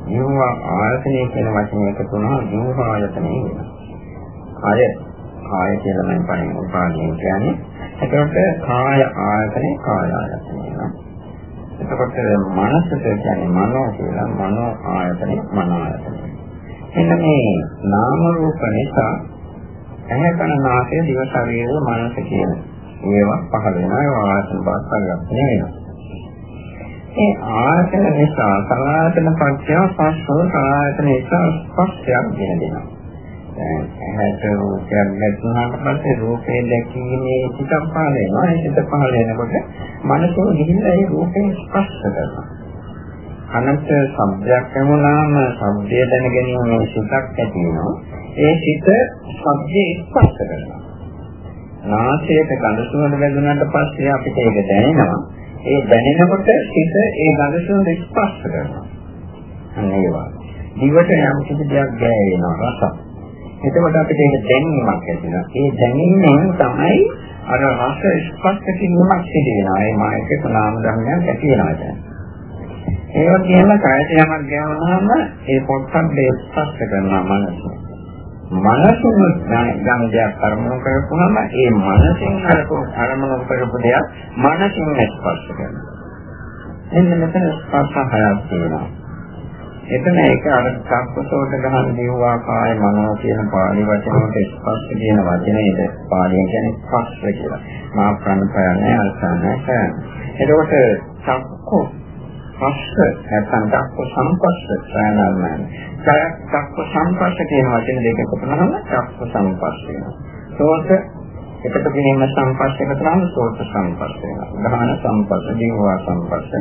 ජීවා ආයතනය කියන වචනේ එකතු වුණා ජීවා ආයතනය වෙනවා. කාය කාය කියලා මම පරිම උපාදීන කියන්නේ. එතකොට කාය ආයතනේ කාය ආයතනය වෙනවා. එතකොට මනසට කියන්නේ මනෝ කියලා මනෝ ආයතනේ මනෝ ආයතනය. එන්න මේ නාම රූප නිසා ඇහැ කන නාසය දිව ශරීරය මනස කියන ඒවා පහළ වෙනවා ඒවා ආයතන බාස්කරයක් නෙවෙයි. ඒ ආයතන නිසා සලආයතන පත්‍ය පස්සෝ සලආයතන නිසා ස්පර්ශයක් ගෙන දෙනවා. දැන් ඇහැට රූපයක් දැක්ුණාට පස්සේ රූපේ දැකීමේ සිතක් පහළ වෙනවා. ඒ සිත පහළ වෙනකොට මනසෝ ගිහිල්ලා ඒ රූපේ ස්පර්ශ කරනවා. අනන්ත ශබ්දයක් වුණාම ශබ්දය දැන ගැනීම සිතක් ඇති වෙනවා. ඒ සිත ශබ්දේ ස්පර්ශ කරනවා. නාසයට ගඳ සුවඳ වැදුනට පස්සේ අපිට ඒක දැනෙනවා. ඒ දැනෙනකොට සිත ඒ ගඳ සුවඳ ස්පර්ශ කරනවා. අන්න ඒවා. දිවට යම් කිසි දෙයක් ගෑවෙනවා රසක්. එතකොට අපිට ඒක දැනීමක් ඇති වෙනවා. ඒ දැනීමෙන් තමයි අර රස ස්පර්ශ කිරීමක් සිදු වෙනවා. ඒ මායක නාම ධර්මයක් ඇති වෙනවා දැන්. ඒ වගේම කායයට යමක් ගෑවුනහම ඒ පොට්ටබ්බේ ස්පර්ශ කරනවා මනස. මනසම යම් දෙයක් අරමුණු කරපුවම ඒ මනසෙන් අරපු අරමුණු කරපු දෙයක් මනසින් ස්පර්ශ කරනවා. එන්න මෙතන ස්පර්ශ හයක් තියෙනවා. එතන ඒක අර සක්පසෝට ගහන දේවා කාය මනෝ කියන පාළි වචන වලට ස්පර්ශ කියන වචනේද පාළියෙන් කියන්නේ ස්පර්ශ කියලා. මා ප්‍රණපයන්නේ අල්සන්නේ කරන්නේ. එතකොට සක්කෝ පස්ස නැත්නම් දක්ක සම්පස්ස ප්‍රාණායමයි. දක්ක සම්පස්ස කියන වචන දෙක එකතු කරනම දක්ක සම්පස්ස වෙනවා. සෝත එකට කිරීම සංපස්සක තමයි සෝත සංපස්ස වෙනවා. ධාන සංපස්ස, ජීවා සංපස්ස,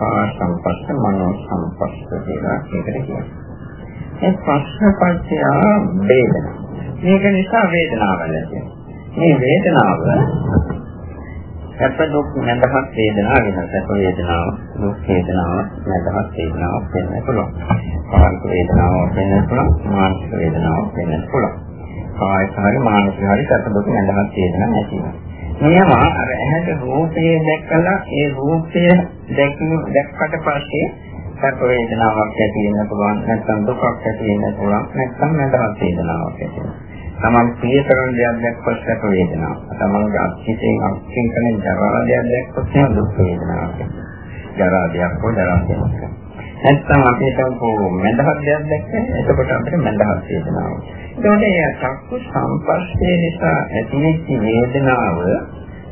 ආ සංපස්ස, මනෝ සංපස්ස කියලා ඒකට කියනවා. ඒ පස්සපච්චය වේදනා. මේක නිසා වේදනාව නැති. මේ වේදනාව සැප දුක් නැදහත් වේදනාව වෙනවා. සැප වේදනාව, දුක් වේදනාව, නැදහත් වේදනාව වෙන්න පුළුවන්. කායික වේදනාව වෙන්න පුළුවන්, මානසික වේදනාව වෙන්න පුළුවන්. කායික හරි මානසික හරි සැපදුක නැඳහත් වේදනා නැති වෙනවා. මේවා අර ඇහැට රූපය දැක්කලා ඒ රූපය දැකීම දැක්කට පස්සේ සැප වේදනාවක් ඇති වෙන්න පුළුවන් නැත්නම් දුකක් ඇති වෙන්න පුළුවන් නැත්නම් නැඳහත් වේදනාවක් ඇති වෙනවා. තමන් ප්‍රිය කරන දෙයක් දැක්කොත් සැප වේදනාවක්. තමන්ගේ අත්හිතෙන් අත්හිතෙන් කරන ජරා දෙයක් දැක්කොත් දුක් වේදනාවක්. ජරා දෙයක් හෝ ජරා දෙයක්. නැත්නම් අපි හිතමු මඳහත් දෙයක් දැක්කම එතකොට අපිට මඳහත් වේදනාවක්. එතකොට ඒ චක්කු සංපස්සේ නිසා ඇතිවෙච්ච වේදනාව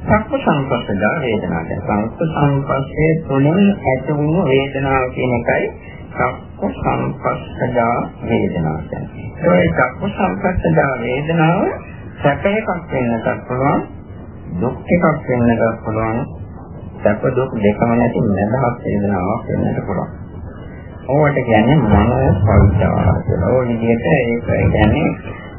චක්කු සංපස්සදා වේදනාව. චක්කු සංපස්සේ තුලින් ඇති වුණු වේදනාව කියන එකයි චක්කු සංපස්සදා වේදනාව කියන්නේ. ඒ චක්කු සංපස්සදා වේදනාව සැප එකක් වෙන්නත් පුළුවන් දුක් එකක් වෙන්නත් පුළුවන් සැප දුක් දෙකම නැති නැදහත් වේදනාවක් වෙන්නත් පුළුවන්. ඕවට කියන්නේ මනෝ පවිචාර කියලා. ඕන විදිහට ඒක කියන්නේ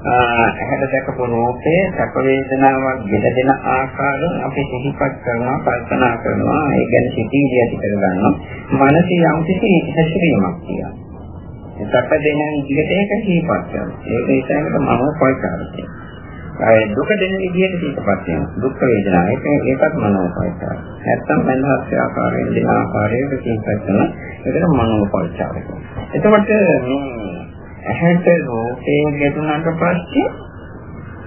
ඇහැට දැකපු රූපේ සැප වේදනාවක් දෙදෙන ආකාරයෙන් අපි සිහිපත් කරනවා කල්පනා කරනවා. ඒ ගැන සිතීදී ඇති කරගන්නවා. මනසේ යම් කිසි හැසිරීමක් තියෙනවා. සැප දෙන විදිහට ඒක සිහිපත් කරනවා. ඒක ඉතින්කට මනෝ පවිචාර කියනවා ඒ දුක දෙන විදිහට සිතපත් වෙනවා. දුක් වේදනා. ඒක ඒකත් මනෝපරිචාර. නැත්තම් මනෝහත් ආකාරයෙන් දෙන ආකාරයක සිතපත් කරන ඒකට මනෝපරිචාර. එතකොට මේ ඇහැට රූපේ ගැටුණාට පස්සේ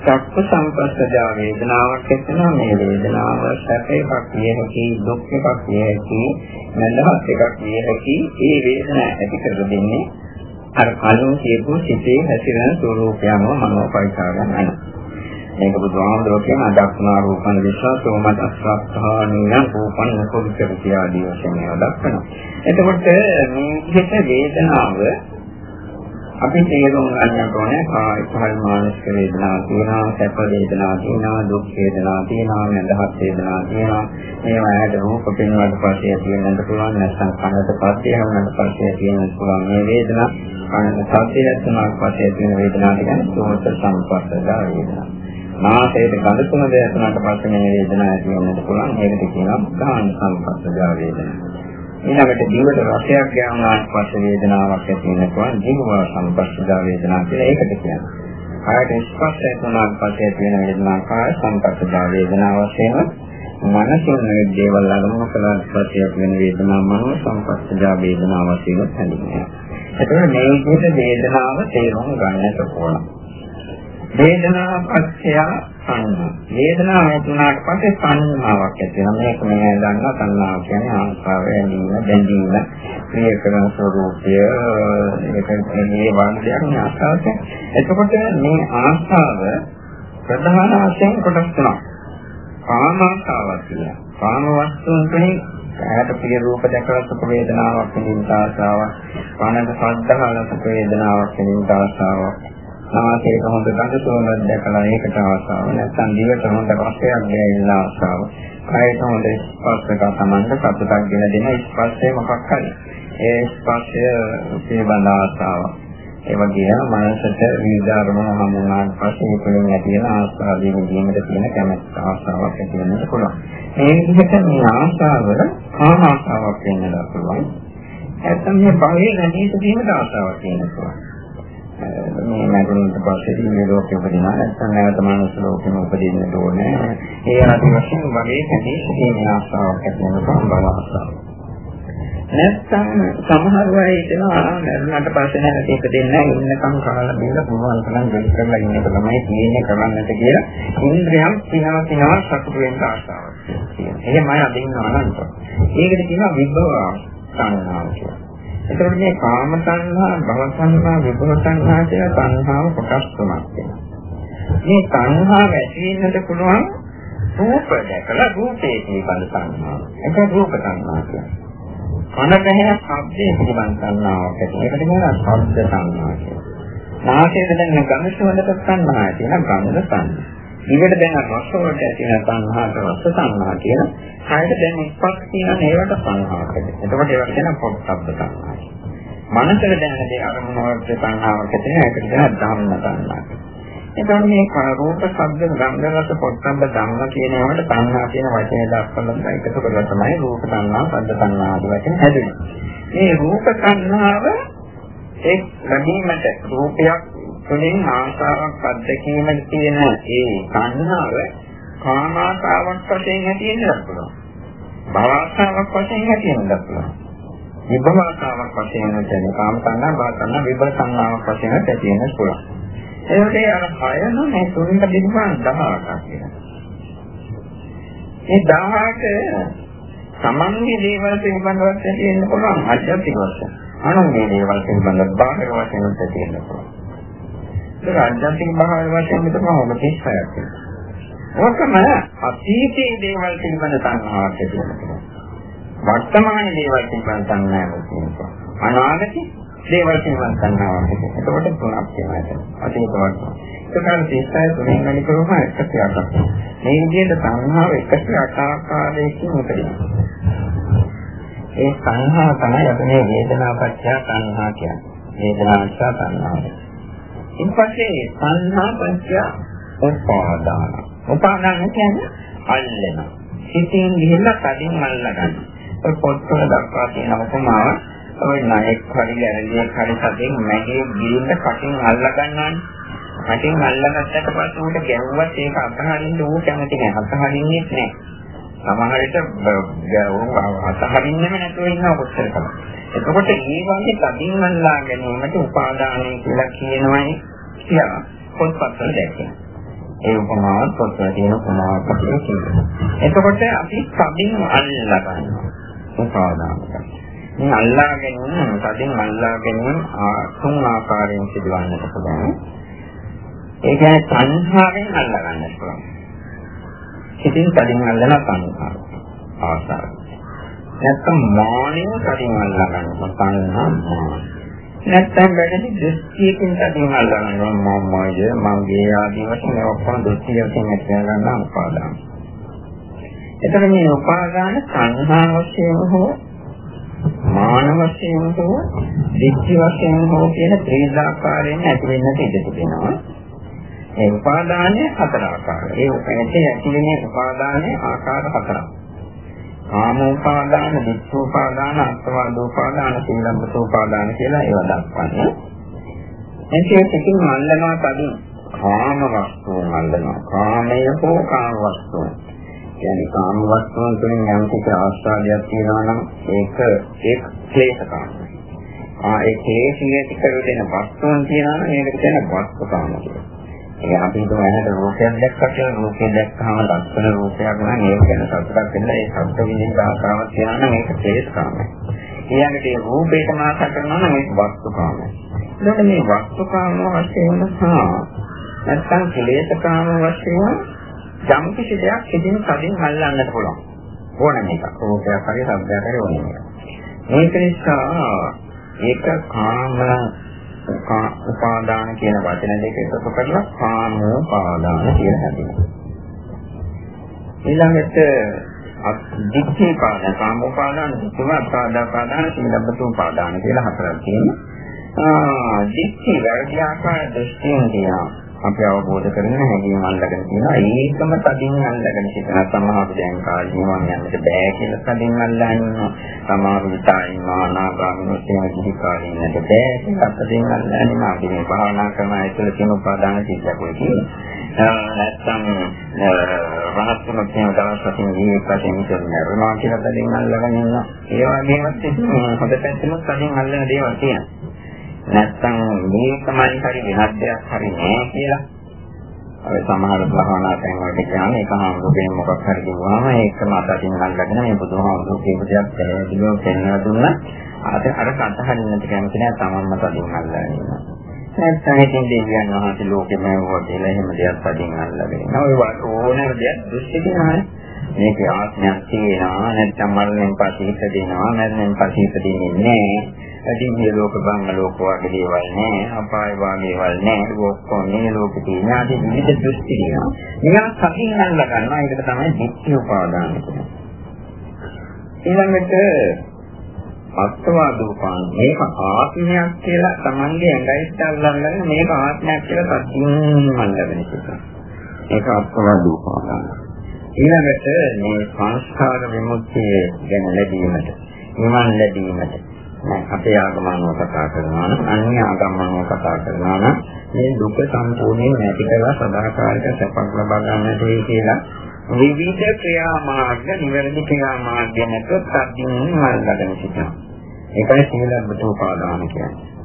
සක්ක සංපස්සජා වේදනාවක් ඇතිවෙනවා මේ වේදනාව සැප එකක් විය හැකි දුක් එකක් විය හැකි නැදහත් එකක් විය හැකි ඒ වේදනාව ඇති කර දෙන්නේ අර කලින් කියපු සිතේ හැසිරෙන ස්වરૂපයම මනෝපරිචාරයන් අනුව මේක බුදුහාමුදුරුවෝ කියන දක්නා රූපං විශ්වාසෝ මත අස්සත්තානිය රූපං උපවිච්ඡති ආදී වශයෙන් ඒවා දක්වනවා. එතකොට මේ විදිහට වේදනාව අපි තේරුම් ගන්නට ඕනේ කායික හරි මානසික වේදනා තියෙනවා, සැප වේදනා තියෙනවා, දුක් වේදනා තියෙනවා, නැදහත් වේදනා තියෙනවා. මේවා ඇහැට රූප පෙන්වන්නට පස්සේ තියෙන්නත් පුළුවන් නැත්නම් කනට පස්සේ හවුනට පස්සේ තියෙන්නත් පුළුවන් මේ වේදනා. කනට පස්සේ නැත්නම් පස්සේ තියෙන වේදනා කියන්නේ සෝත සංපස්සදා වේදනා. නාසයට ගඳ තුන දැනුණාට පස්සේ මේ වේදනාව ඇති වෙන්නත් පුළුවන්. ඒකට කියනවා ගාන සංපස්සජා වේදනාව. ඊළඟට ජීවිත රසයක් ගන්නාට පස්සේ වේදනාවක් ඇති වෙන්න පුළුවන්. ජීව සංපස්සජා වේදනාව කියලා ඒකට කියනවා. කායට ස්පර්ශය තුනක් පස්සේ තියෙන වේදනාව කාය සංපස්සජා වේදනාව වශයෙන් මනසින් මේ දේවල් අරමුණු කළාට පස්සේ අපි වෙන වේදනා මනෝ සංපස්සජා වේදනා වශයෙන් හැඳින්වෙනවා. එතකොට මේ විදිහට වේදනාව තේරුම් ගන්නට ඕන. වේදනාව පත්‍ය සංඥා. වේදනාව ඇතිවනාට පස්සේ සංඥාවක් ඇති වෙනවා. මේක මම දන්නවා සංඥාව කියන්නේ ආස්වාව ඇලීම, බැඳීම, ප්‍රිය කරන ස්වરૂපය, ඒක මේ වන්දයක් ආස්වාව. එතකොට මේ ආස්වාව ප්‍රධාන වශයෙන් කොටස් තුනක්. කාම ආස්වාවක් කියලා. කාම වස්තුන් තුනේ ඇහැට ප්‍රිය රූප දැකලා සුඛ වේදනාවක් වෙනින් ආසාවක්, කනට ශබ්ද අහලා සුඛ වේදනාවක් වෙනින් ආසාවක්, නාසයට හොඳ ගඳ සුවඳක් දැකලා ඒකට ආසාව. නැත්නම් දිවට හොඳ රසයක් දැනෙන ආසාව. කයට හොඳ ස්පර්ශයක් සමන්ද සතුටක් ගෙන දෙන ස්පර්ශය මොකක් හරි. ඒ ස්පර්ශය පිළිබඳ ආසාව. ඒ වගේම මනසට විවිධ අරමුණු හමු වුණාට පස්සේ ඒ තුළින් ඇති වෙන ආස්වාදයේ විදීමට තියෙන කැමැත්ත ආසාවක් ඇති වෙන්නත් පුළුවන්. මේ විදිහට මේ ආසාව කාම ආසාවක් වෙන්නත් පුළුවන්. නැත්නම් මේ භවයේ නැතිව දීමට ආසාවක් වෙන්න පුළුවන්. මේ මැරුණට පස්සේ මේ ලෝකෙ උපදිනා නැත්නම් නැවත මානව ලෝකෙම උපදින්න ඕනේ. ඒ ආදී වශයෙන් වගේ කැදී සිටින ආසාවක් ඇති වෙනවා බව ආසාව. නැත්නම් සමහර අය හිතනවා මැරුණට පස්සේ නැවත ඉපදෙන්න ඉන්නකම් කාලා බීලා පුළුවන් තරම් දෙයක් කරලා ඉන්න එක තමයි තියෙන්නේ කරන්නට කියලා. ඉන්ද්‍රියම් පිනව පිනව සතුට වෙන්න ආසාවක් තියෙනවා. එහෙමයි අදින්න අනන්ත. ඒකට කියනවා විභව සංඥාව කියලා. එතකොට මේ කාම සංහා, භව සංහා, විභව සංහා කියන සංහාව කොටස් තුනක් වෙනවා. මේ සංහාව ඇති වෙන්නට පුළුවන් රූප දැකලා රූපේ පිළිබඳ සංහාව. ඒක රූප සංහාව කියන්නේ. කන බැහැ ශබ්දේ පිළිබඳ සංහාවක් ඇති. ඒකට කියනවා ශබ්ද සංහාව කියලා. නාසයෙන් දැනෙන ගඳ සුවඳට සංහාව කියන ගන්ධ සංහාව. ඊට දැන් රස වලට ඇති වෙන සංහාත රස සංහා කියන හයට දැන් ස්පර්ශ කියන ඒවට සංහාකද. එතකොට ඒවට කියන පොත්සබ්බ සංහා. මනසට දැනෙන දේ අරමුණ වලට සංහාවක් ඇති වෙන ඒකට කියන ධම්ම සංහා. එතකොට මේ රූප ශබ්ද ගන්ධ රස පොත්සබ්බ ධම්ම කියන ඒවාට සංහා කියන වචනේ දක්වලා එකතු කරලා තමයි රූප සංහා, ශබ්ද සංහා ආදී වචන හැදෙන්නේ. මේ රූප සංහාව එක් ලැබීමට රූපයක් තුළින් ආශාවක් අත්දැකීමට තියෙන ඒ සංහාව කාමාශාවක් වශයෙන් හැටියෙන්නත් පුළුවන්. භවආශාවක් වශයෙන් හැටියෙන්නත් පුළුවන්. විභවආශාවක් වශයෙන් නැත්නම් කාම සංහා භව සංහා විභව සංහාවක් වශයෙන් හැටියෙන්නත් පුළුවන්. ඒකට අර හයන මේ තුනට බෙදුවා 18ක් කියලා. මේ 18 සමන්ගේ දේවල් පිළිබඳව තියෙන්න පුළුවන් අධ්‍යාත්මික වශයෙන්. අනුන්ගේ දේවල් පිළිබඳව බාහිර වශයෙන් තියෙන්න පුළුවන්. ඒක අධ්‍යාත්මික භාවය වශයෙන් මෙතන හොම 36ක් තියෙනවා. ඔකම අතීතයේ දේවල් පිළිබඳ සංහාවක් තියෙනවා. වර්තමානයේ දේවල් පිළිබඳ සංහාවක් තියෙනවා. අනාගතයේ දේවල් පිළිබඳ සංහාවක් තියෙනවා. එතකොට තුනක් තියෙනවා. අතීත වර්තමාන. ඒකෙන් 36 තුනෙන් ගණි කරුවම 108ක්. මේ විදිහට සංහාව 108 ආකාරයකින් උපදිනවා. ඒ සංහා තමයි අපි මේ වේදනාපච්චය සංහා කියන්නේ. වේදනාංශ සංහාව. ඉන්පස්සේ සංහා පංච උපාදාන. උපාදාන කියන්නේ අල්ලන. සිතින් ගිහිල්ලා කඩින් අල්ලගන්න. ඔය පොත්වල දක්වා තියෙන උපමාව ඔය නායක හරි ගැරන්ඩියක් හරි සතෙන් මැගේ ගිරින්න කටින් අල්ලගන්නානේ. කටින් අල්ලගත්තට පස්සේ උට ගැව්වත් ඒක අතහරින්න ඌ කැමති නැහැ. අතහරින්නේ නැහැ. සමහර විට අතහරින්නෙම නැතුව ඉන්න කොච්චර කමක්. එතකොට මේ වගේ තදින් අල්ලා ගැනීමට උපාදානය කියලා කියනවනේ කියලා පොත්පත්වල දැක්කේ. ඒ උපමාවත් පොත්වල තියෙන උපමාවක් අපිට කියනවා. එතකොට අපි තදින් අල්ලා ගන්නවා. උපාදාන මේ අල්ලා ගැනීම තදින් අල්ලා ගැනීම තුන් ආකාරයෙන් සිදුවන්නට පුළුවන්. ඒ කියන්නේ සංහාවෙන් අල්ලා ගන්නට පුළුවන්. ඉතින් තදින් අල්ලන සංහාව. ආසාව. නැත්නම් මානෙම කටින් අල්ලා ගන්නවා සංහා මාන. නැත්නම් වැඩි දෘෂ්ටියකින් කටින් අල්ලා ගන්නවා මමය මගේ ආදී වශයෙන් ඔක්කොම දෘෂ්ටියකින් ඇතුල් ගන්න උපාදාන. එතකොට මේ උපාදාන සංහා වශයෙන් හෝ මාන වශයෙන් හෝ දිට්ඨි වශයෙන් හෝ කියන ත්‍රිදාකාරයෙන් ඇති වෙන්නට ඉඩ තිබෙනවා. ඒ උපාදානයේ හතර ආකාරය. ඒ ඇටි ඇති වෙන උපාදානයේ ආකාර හතරක්. කාමෝපාදාන, විච්ඡෝපාදාන, අත්වාදෝපාදාන, සීලම්බතෝපාදාන කියලා ඒවා දක්වන්නේ. එතකොට ඉතින් මල්ලනවා කලින් කාම වස්තුව මල්ලනවා. කාමය හෝ කාම වස්තුව. කියන්නේ කාම වස්තුන් තුළින් යම් කිසි ආස්වාදයක් තියෙනවා නම් ඒක ඒක ක්ලේශ කාමයි. ආ ඒ ක්ලේශිය ටික වෙන වස්තුන් තියෙනවා නම් ඒකට කියන වස්තු කාම කියලා. ඒ අපි හිතමු ඇහැට රූපයක් දැක්කා කියලා රූපය දැක්කම ලක්ෂණ රූපයක් නම් ඒක ගැන සතුටක් වෙන ඒ ශබ්ද විඳින ආකාරයක් තියෙනවා නම් ඒක ක්ලේශ කාමයි. ඊළඟට ඒ රූපේට මාස කරනවා නම් ඒක වස්තු කාමයි. එතකොට මේ වස්තු කාම වශයෙන් හා නැත්නම් ක්ලේශ කාම වශයෙන් යම් කිසි දෙයක් ඉදින් කලින් අල්ලන්නට පුළුවන්. ඕනම එකක්. රූපයක් හරි ශබ්දයක් හරි ඕනම එකක්. මේක නිසා ඒක කාම උපාදාන කියන වචන දෙක එකතු කරලා කාමෝපාදාන කියලා හැදෙනවා. ඊළඟට දික්ඛේ පාදාන කාමෝපාදාන තුන අපාදාපාදාන සීලබ්බතෝපාදාන කියලා හතරක් තියෙනවා. ආ දික්ඛේ වැරදි ආකාර දෘෂ්ටියෙන් කියනවා. අපි අවබෝධ කරගෙන හැඟීම් අල්ලගෙන තියෙනවා. ඒකම තදින් අල්ලගෙන සිටින සමහර දැන් කාලේ මම යන්නට බෑ කියලා තදින් අල්ලගෙන ඉන්නවා. සමහර විටයින් මානාගාමී වශයෙන් කිසි කාලේ ඉන්නට බෑ කියලා තදින් අල්ලගෙන ඉන්නවා. අපි මේ භාවනා කරන අයතුල තියෙන උපාදාන සිද්ධාකුයි කියනවා. නැත්තම් රහත් වෙන කියන දවස් වශයෙන් ජීවිතයෙන් කරනවා කියලා තදින් අල්ලගෙන ඉන්නවා. ඒ වගේමත් හොඳ පැත්තෙම තදින් අල්ලන දේවල් තියෙනවා. නැත්තම් මේකමයි හරි වෙනත් දෙයක් හරි නෑ කියලා. අර සමහර භාවනා තැන් වලට කියන්නේ ඒක හාමුදුරුවෝ මොකක් හරි කිව්වම ඒකම අතින් අල්ලගෙන මේ බුදුහාමුදුරුවෝ කියපු දෙයක් පැහැදිලිව පෙන්වලා දුන්නා. අර අර කතහරින්නට කැමති නෑ තමන්ම තදින් අල්ලගෙන ඉන්නවා. නැත්නම් ඉතින් දෙවියන් වහන්සේ ලෝකෙම වගේ එහෙම දෙයක් තදින් අල්ලගෙන ඉන්නවා. ඒ ඕනෑම දෙයක් දෘෂ්ටි කියනවානේ. මේක ආත්මයක් තියෙනවා. නැත්නම් මරණයෙන් පස්සේ ඉපදෙනවා මරණයෙන් පස්සේ ඉපදෙන්නේ නැහැ. දිව්‍ය ලෝක බංග ලෝක වගේ දේවල් නෑ අපාය වගේ දේවල් නෑ ඔක්කොම මේ ලෝකේ තියෙන ආදී විවිධ දෘෂ්ටි තියෙනවා. මේවා සකින් අල්ල ගන්නවා. ඒකට තමයි දිට්ඨි උපාදාන කියන්නේ. ඊළඟට අත්වාදෝපාන. මේක ආත්මයක් කියලා Tamange ඇඟයිත් අල්ලගෙන මේක ආත්මයක් කියලා සත්‍යයෙන් අල්ලගෙන ඉන්නවා. ඒක අත්වාදෝපාන. ඊළඟට මේ සංස්කාර විමුක්තිය ගැන ලැබීමට නිවන් ලැබීමට අපේ ආගමනෝ කතා කරනවා නම් අන්‍ය ආගමනෝ කතා කරනවා නම් මේ දුක සම්පූර්ණයෙන් නැති කරලා සදාකාලික සැපක් ලබා ගන්නට වෙයි කියලා විවිධ ක්‍රියාමාර්ග නිවැරදි ක්‍රියාමාර්ග නැතොත් සත්‍යයෙන් මල්ලාගෙන සිටිනවා. ඒකයි සීලබ්බත උපාදාන කියන්නේ.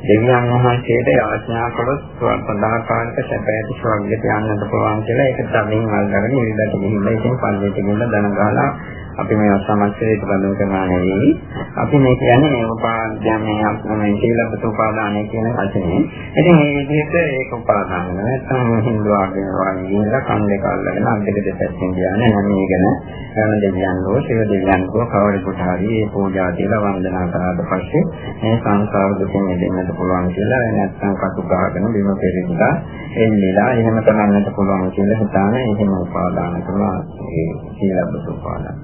දෙවියන් වහන්සේට යාඥා කළොත් සදාකාලික සැපයට ස්වර්ගයට යන්නට පුළුවන් කියලා ඒක තමයි මල්ලාගෙන ඉරිදට ගිහිල්ලා ඉතින් පල්ලෙට ගිහිල්ලා දන ගහලා අපි මේ සමස්තයට බඳුන් කරනවා නෙවෙයි. අපි මේ කියන්නේ මේ උපාදාන මේ අපේ සීලබ්බත උපාදානය කියන වචනේ. ඉතින් මේ විදිහට ඒක උපාදාන නැත්නම් හින්දු ආගම වගේ ඉඳලා කන් දෙක අල්ලගෙන අන්තික දෙපැත්තෙන් කියන්නේ නම් ගැන කරන දෙවියන් හෝ සිව දෙවියන් හෝ කවරෙකුට හරි මේ පූජා දීලා වන්දනා කරාට පස්සේ මේ සංසාර දුකෙන් මිදෙන්නට පුළුවන් කියලා නැත්නම් කටු ගහගෙන බිම පෙරෙලා එන්නේලා එහෙම කරන්නට පුළුවන් කියලා හිතාන එහෙම උපාදාන කරනවා ඒ සීලබ්බත උපාදාන.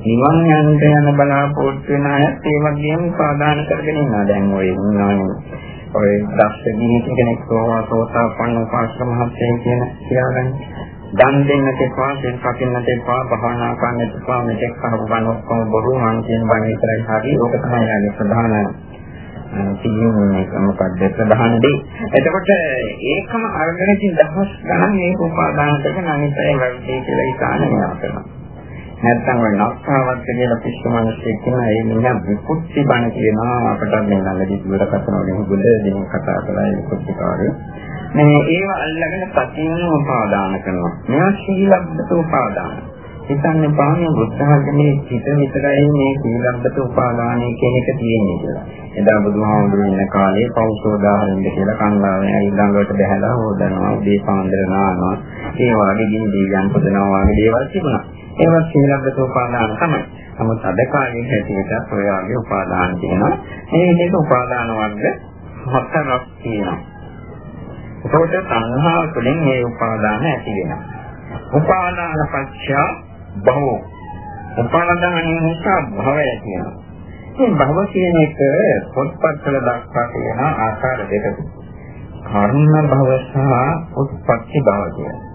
නිවන් යන්න යන බලාපොරොත්තු වෙන අයත් ඒ වගේම සාධාන කරගෙන ඉන්නවා. දැන් ඔය ඉන්නවනේ. ඔය දස්ස කෙනෙක් සෝතා පන්න පාස්ක මහත්යෙන් කියන කියාගන්න. දන් දෙන්නට එපා, දෙන් කටින්නට එපා, භාවනා කරන්නට එපා, මෙතෙක් කරපු බණ ඔක්කොම බොරු මං කියන බණ විතරයි හරි. ඕක තමයි ආගේ ප්‍රධාන තියෙන්නේ මොකක්ද ප්‍රධාන දේ. එතකොට ඒකම අරගෙන ඉතින් දහස් ගණන් මේක උපාදාන කරගෙන අනිත් අය වැඩි කියලා ඉතාලේ කරනවා. නැත්නම් ඔය නක්කාවත් කියලා පිස්සු මිනිස්සෙක් කියන ඒ මිනිහා විකුත්ති බණ කියනවා අපට මේ ළඟදී දුර කතා වලින් ගොඩ දෙන කතා කරලා විකුත්ති කාර්ය. මේ ඒව අල්ලගෙන පතියන උපාදාන කරනවා. මේවා සීලබ්බත උපාදාන. හිතන්නේ පාන්නේ බුද්ධහගමේ හිත විතරයි මේ සීලබ්බත උපාදානය කියන එක තියෙන්නේ කියලා. එදා බුදුහාමුදුරුවෝ ඉන්න කාලේ පෞසෝදාහරින්ද කියලා කංගාවේ ඊළඟට බහැලා හොදනවා, දීපාන්දර නානවා. ඒ වගේ ගිනි දීයන් පොදනවා වගේ දේවල් තිබුණා. ඒවත් සීලබ්බත උපාදාන තමයි. නමුත් අද කාලේ හැටියට ඔය වගේ උපාදාන තියෙනවා. මේ විදිහට උපාදාන වර්ග හතරක් තියෙනවා. ඒකට සංහාව තුළින් මේ උපාදාන ඇති වෙනවා. උපාදාන පත්‍ය බහෝ. උපාදාන නිසා භවය ඇති වෙනවා. මේ භව කියන එක පොත්පත්වල දක්වා තියෙන ආකාර දෙකක්. කර්ම භව සහ උත්පත්ති භව කියන්නේ.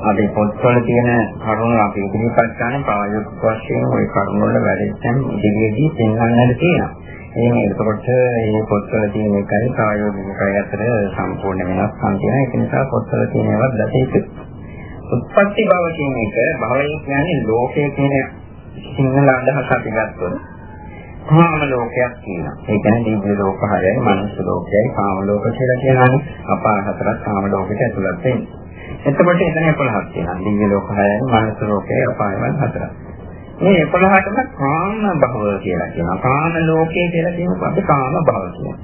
අපි පොත්වල තියෙන කරුණු අපි ඉදිරිපත් කරන ප්‍රායෝගික වශයෙන් ওই කරුණු වල වැඩියෙන් ඉදිරියේදී පෙන්වන්නට තියෙනවා. එහෙනම් එතකොට මේ පොත්වල තියෙන එකයි ප්‍රායෝගිකයි අතර සම්පූර්ණ වෙනස්කම් තියෙනවා. ඒක නිසා පොත්වල තියෙන ඒවා දැකීක. උත්පත්ති භව කියන එක භවය කියන්නේ ලෝකය කියන සිංහල අදහස අපි ගත්තොත් කාම ලෝකයක් තියෙනවා. ඒ කියන්නේ දිව්‍ය ලෝක හයයි, මනුෂ්‍ය ලෝකයයි, කාම ලෝක කියලා කියනවානේ. අපාය හතරක් කාම ලෝකෙට ඇතුළත් වෙන්නේ. එතකොට එතන 11ක් තියෙනවා. දිව්‍ය ලෝක හයයි, මනුෂ්‍ය ලෝකයයි, අපායවල හතරක්. මේ 11ටම කාම භව කියලා කියනවා. කාම ලෝකය කියලා කියනකොට අපි කාම භව කියනවා.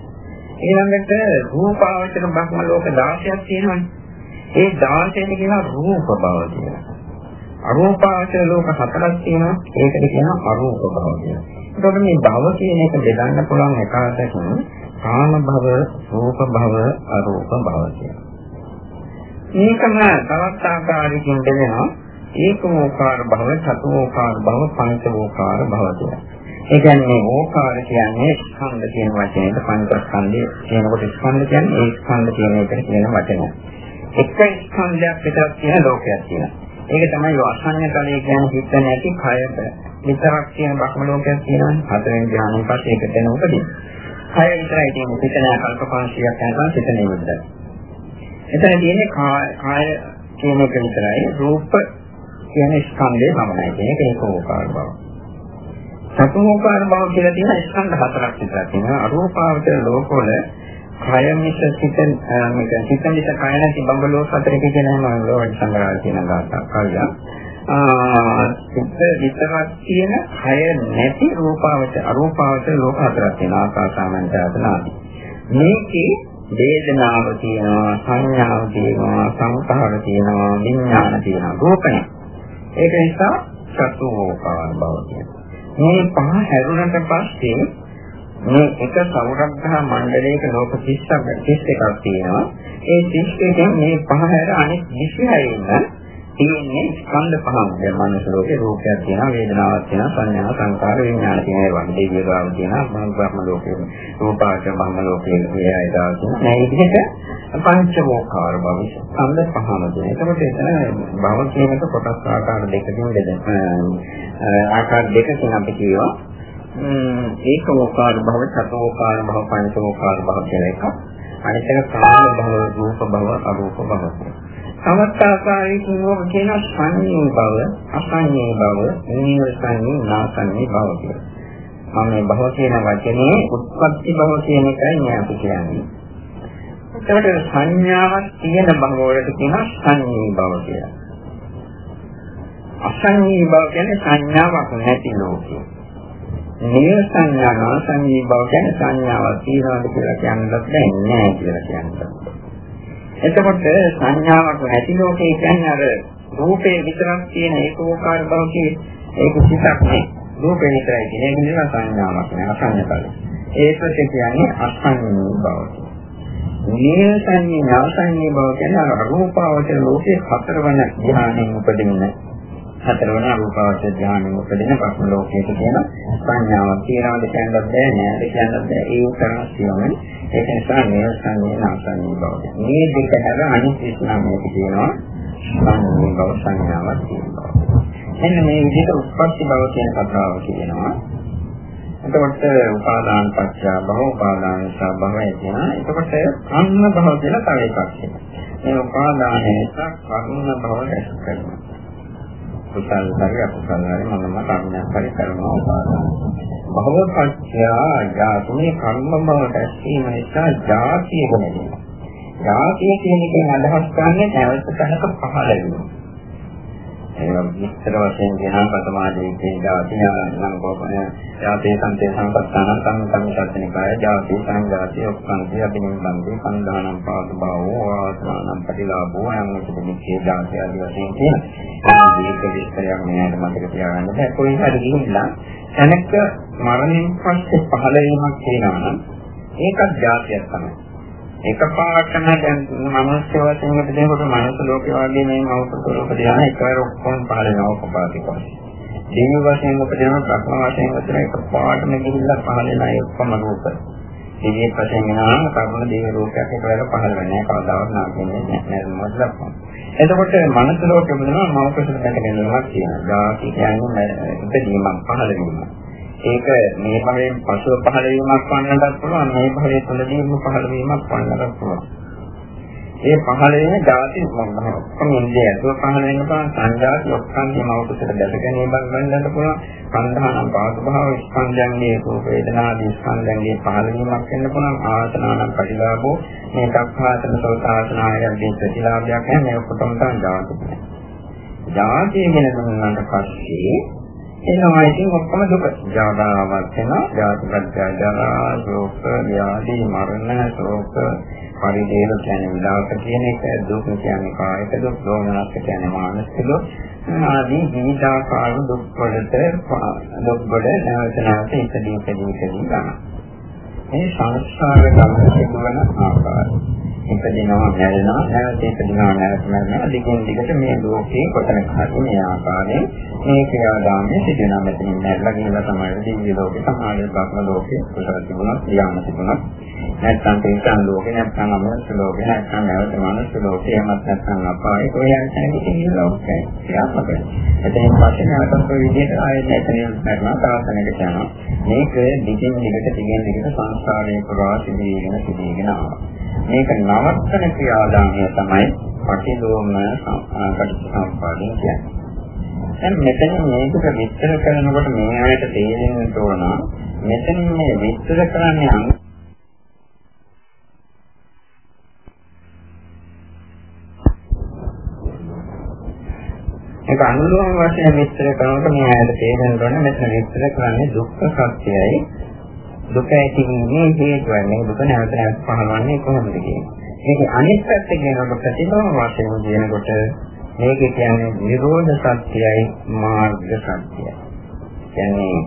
ඊළඟට රූපාවචර බ්‍රහ්ම ලෝක 16ක් තියෙනවානේ. ඒ 16ට කියනවා රූප භව කියලා. අරූපාවචර ලෝක හතරක් තියෙනවා. ඒකට කියනවා අරූප භව කියලා. එතකොට මේ භව කියන එක බෙදන්න පුළුවන් එකකට කාම භව, රූප භව, අරූප භව කියලා. මේකම තවත් ආකාරයකින් බෙදෙනවා. ඒකෝකාර භව, චතුෝකාර භව, පංචෝකාර භව කියලා. ඒ කියන්නේ ඕකාර කියන්නේ ස්කන්ධ කියන වචනයට පංචස්කන්ධය කියනකොට ස්කන්ධ කියන්නේ ඒ ස්කන්ධ කියන එකට කියන වචනය. එක ස්කන්ධයක් විතරක් තියෙන ලෝකයක් තියෙනවා. ඒක තමයි අසඤ්ඤ කලයේ කියන්නේ හිත නැති කයට විතරක් තියෙන බ්‍රහ්ම ලෝකයක් තියෙනවානේ. හතරෙන් ධ්‍යානෙන් පස්සේ ඒකට එන උපදී. කය විතරයි තියෙන්නේ. හිත නෑ කල්පපාංශියක් යනවා හිත නෙවෙයි. එතන තියෙන්නේ කාය කියන එක විතරයි. රූප කියන ස්කන්ධය පමණයි. ඒක ඒකෝකාර බව. සතුෝකාර බව කියලා තියෙන ස්කන්ධ හතරක් විතරක් තියෙනවා. අරූපාවචර ලෝකවල කය මිස සිත මේක සිත මිස කය නැති බඹලෝ සතරක කියන මම ලෝක සංග්‍රහය කියන ගාථා කල්යා ආ සිත විතරක් තියෙන කය නැති රූපාවච අරූපාවච ලෝක හතරක් තියෙන ආකාසාමන්තයතනාදි මේකේ වේදනාව තියෙනවා සංඥාව තියෙනවා සංඛාර තියෙනවා විඥාන තියෙනවා රූපණ ඒක නිසා චතුෝකාර බව කියනවා. මේ පහ හැරුණට පස්සේ මේ එක සෞරග්‍රහ මණ්ඩලයක ලෝක 30ක් 31ක් තියෙනවා. ඒ 31කින් මේ පහ හැර අනෙක් 26 ඉන්න තියෙන්නේ ස්කන්ධ පහම. දැන් මනස ලෝකේ රූපයක් තියෙනවා, වේදනාවක් තියෙනවා, සංඥා, සංකාර, විඥාන කියන ඒවා. දෙවිය ගාව තියෙනවා, මහා බ්‍රහ්ම ලෝකේ, රූපාවච බ්‍රහ්ම ලෝකේ මේ අය දාව තියෙනවා. මේ විදිහට පංචවෝකාර භව ස්කන්ධ පහම තියෙනවා. එතකොට එතන භව කියන එක කොටස් ආකාර දෙකකින් බෙදෙන ආකාර දෙකකින් අපි කියනවා. ඒකෝකාර භව, චතෝකාර භව, පංචෝකාර භව කියලා එකක්. අනිත් එක කාම භව, රූප භව, අරූප භව. තවත් ආකාරයකින් ඔබ කියන සංඤේ භව, අසංඤේ භව, නීවසංඤේ, නාසංඤේ භව කියලා. මම මේ භව කියන වචනේ උත්පත්ති භව කියන එකයි මම අපි කියන්නේ. ඒකට සංඥාවක් තියෙන භව වලට කියනවා සංඤේ භව කියලා. අසංඤේ භව කියන්නේ සංඥාවක් නැති ලෝකය. මේ සංඥා නාසංඤී බව කියන්නේ සංඥාවක් තියනවාද කියලා කියන්නත් බැහැ නෑ කියලා කියන්නත්. එතකොට සංඥාවක් නැති ලෝකේ කියන්නේ අර රූපේ විතරක් තියෙන ඒකෝකාර බව කියන්නේ ඒක සිතක් නේ. රූපේ විතරයි තියෙන ඒක නෙවෙයි සංඥාවක් නෑ අසංඥකල. ඒකට කියන්නේ අසංඥී බව. මේ සංඥා නාසංඤී බව කියන්නේ අර රූපාවචර ලෝකේ හතරවන ධ්‍යානෙන් උපදින්න හතරවන අරූපාවචර ඥානෙ උපදින පස්ම ලෝකයට කියන සංඥාවක් තියනවාද කියන්නත් බෑ නෑද කියන්නත් බෑ ඒ තරම් සියුම්නේ ඒක නිසා මේ සංඥා නාසන්නේ බව. මේ දෙක හැර අනිත් ඉස්ලාමයේ තියෙනවා සංඥා බව සංඥාවක් තියෙනවා. එන්න මේ විදිහට උත්පත්ති බව කියන කතාව කියනවා. එතකොට උපාදාන පත්‍ය භව උපාදාන නිසා භවය කියනවා. එතකොට කර්ම භව කියලා තව එකක් තියෙනවා. මේ උපාදාන නිසා කර්ම භව දැක් කරනවා. කුසල් හරි අකුසල් හරි මොනම කර්මයක් හරි කරනවා උපාදාන. භවපත්‍යා ජාතුනේ කර්ම බවට ඇසීම නිසා ජාතිය වෙනවා. ජාතිය කියන එකෙන් අදහස් කරන්නේ නැවත තැනක පහළ වීම. ඒක විස්තර වශයෙන් කියනවා පතමාදීකේ ජාතිය නම් කොහොමද ජාතිය සම්පේ සම්පත්තාන සම්සම් සත්‍යනිකාය ජාතිය සංජාතිය ඔක්කාන්තිය අභිනිබන්දේ කන්දානම් පාද බවෝ ආසනානම් ප්‍රතිලාභෝ අනුමුතිකේ ජාතිය ආදී වශයෙන් කියන මේක විස්තරයක් මෙයාට මතක තියාගන්න බෑ. කොයි හරි ගිහිල්ලා තැනක මරණයෙන් පස්සේ පහළ වීමක් වෙනවා නම් ඒකත් ජාතියක් තමයි. එකපාරටම දැන් මනුස්ස වශයෙන් උපදිනකොට මනුස්ස ලෝකේ වගේ මේ මෞපතර උපදිනා එකවර ඔක්කොම පහළ වෙනවා උපපාතිකව. දිව්‍ය වශයෙන් උපදිනකොට බ්‍රහ්ම වශයෙන් උපදින එකපාරටම ගිහිල්ලා පහළ වෙන අය ඔක්කොම රූප. දිව්‍ය වශයෙන් වෙනවා කර්ම දේව රූපයක් එකවර පහළ වෙන්නේ නැහැ කවදාවත් නාමයෙන් නැහැ මොකද එතකොට මනුස්ස ලෝකෙ උපදිනවා මෞපතර දැක ගැනීමක් තියෙනවා. ධාති කියන්නේ ඉපදීමක් පහළ වීමක්. ඒක මේ භවයෙන් පසුව පහළ වීමක් වන්නටත් පුළුවන් මේ භවයේ තුලදීම පහළ වීමක් වන්නටත් පුළුවන්. ඒ පහළ වෙන ධාති ඔක්කොම ඉන්දිය ඇතුළ පහළ වෙන බව සංජාති ඔක්කොම මෞකසට දැක ගැනීම බලන්නත් පුළුවන්. කන්දහනම් පාද භාව ස්කන්ධයන්ගේ රූප වේදනාදී ස්කන්ධයන්ගේ පහළ වීමක් වෙන්න පුළුවන්. ආසනානම් පරිලාභෝ මේ දක්ඛාතන සෝතාසනායන්ගේ ප්‍රතිලාභයක් නැහැ මේ ඔක්කොම තමයි ධාතු. ධාතිය ගැන දුන්නාට පස්සේ එනවා ඉතින් ඔක්කොම දුක. ජාදාවක් වෙනවා. ජාතිපත්‍ය ජරා, ශෝක, ව්‍යාධි, මරණ, ශෝක, පරිදේව කියන්නේ විලාස කියන එක, දුක් කියන්නේ කායික දුක්, දෝමනස් කියන්නේ මානසික දුක්. ආදී විවිධාකාර දුක් වලට දුක් වල නැවත නැවත ඉදදී ඉදදී ඉදදී ගන්න. මේ සංස්කාර ගමන සිදුවන ආකාරය. ඉපදිනවා නැරෙනවා නැවත ඉපදිනවා නැවත මරනවා. දිගින් දිගට මේ ලෝකේ කොතනක හරි මේ ආකාරයෙන් මේ ක්‍රියාදාමයේ සිදුවෙනවා. මෙතනින් නැරලා ගිහලා තමයි දිව්‍ය ලෝකේ සමාජ බ්‍රහ්ම ලෝකේ කුසල තිබුණා ක්‍රියාම තිබුණා. නැත්නම් තේසන් ලෝකේ නැත්නම් අමනුෂ්‍ය ලෝකේ නැත්නම් නැවත මනුෂ්‍ය ලෝකේ එමත් නැත්නම් අපායේ කොහෙන් යන්නේ කියන ලෝකේ ක්‍රියාත්මක එතෙන් පස්සේ නැවත ඔය විදිහට ආයෙත් එතනින් කරනවා තාසනයකට යනවා. මේක දිගින් දිගට දිගින් දිගට සංස්කාරයේ පුරා සිදුවීගෙන සිදුවීගෙන ආවා. මේක නවත්තන ක්‍රියාදාමය තමයි පටිලෝම පටිච්චසමුප්පාදය කියන්නේ. දැන් මෙතන මේක විස්තර කරනකොට මේ ආයත තේරෙන්න ඕන. මෙතන මේ විස්තර කරන්නේ ඒක අනුලෝම වශයෙන් විස්තර කරනකොට මේ ආයත තේරෙන්න ඕන. මෙතන විස්තර කරන්නේ දුක්ඛ සත්‍යයයි. දුක ඇතිවීමේ හේතුවයි මේ දුක නැවත නැවත පහළවන්නේ කොහොමද කියන්නේ. මේක අනිත් පැත්ත කියනකොට ප්‍රතිභව වශයෙන් කියනකොට මේක කියන්නේ නිරෝධ සත්‍යයයි මාර්ග සත්‍යයයි. කියන්නේ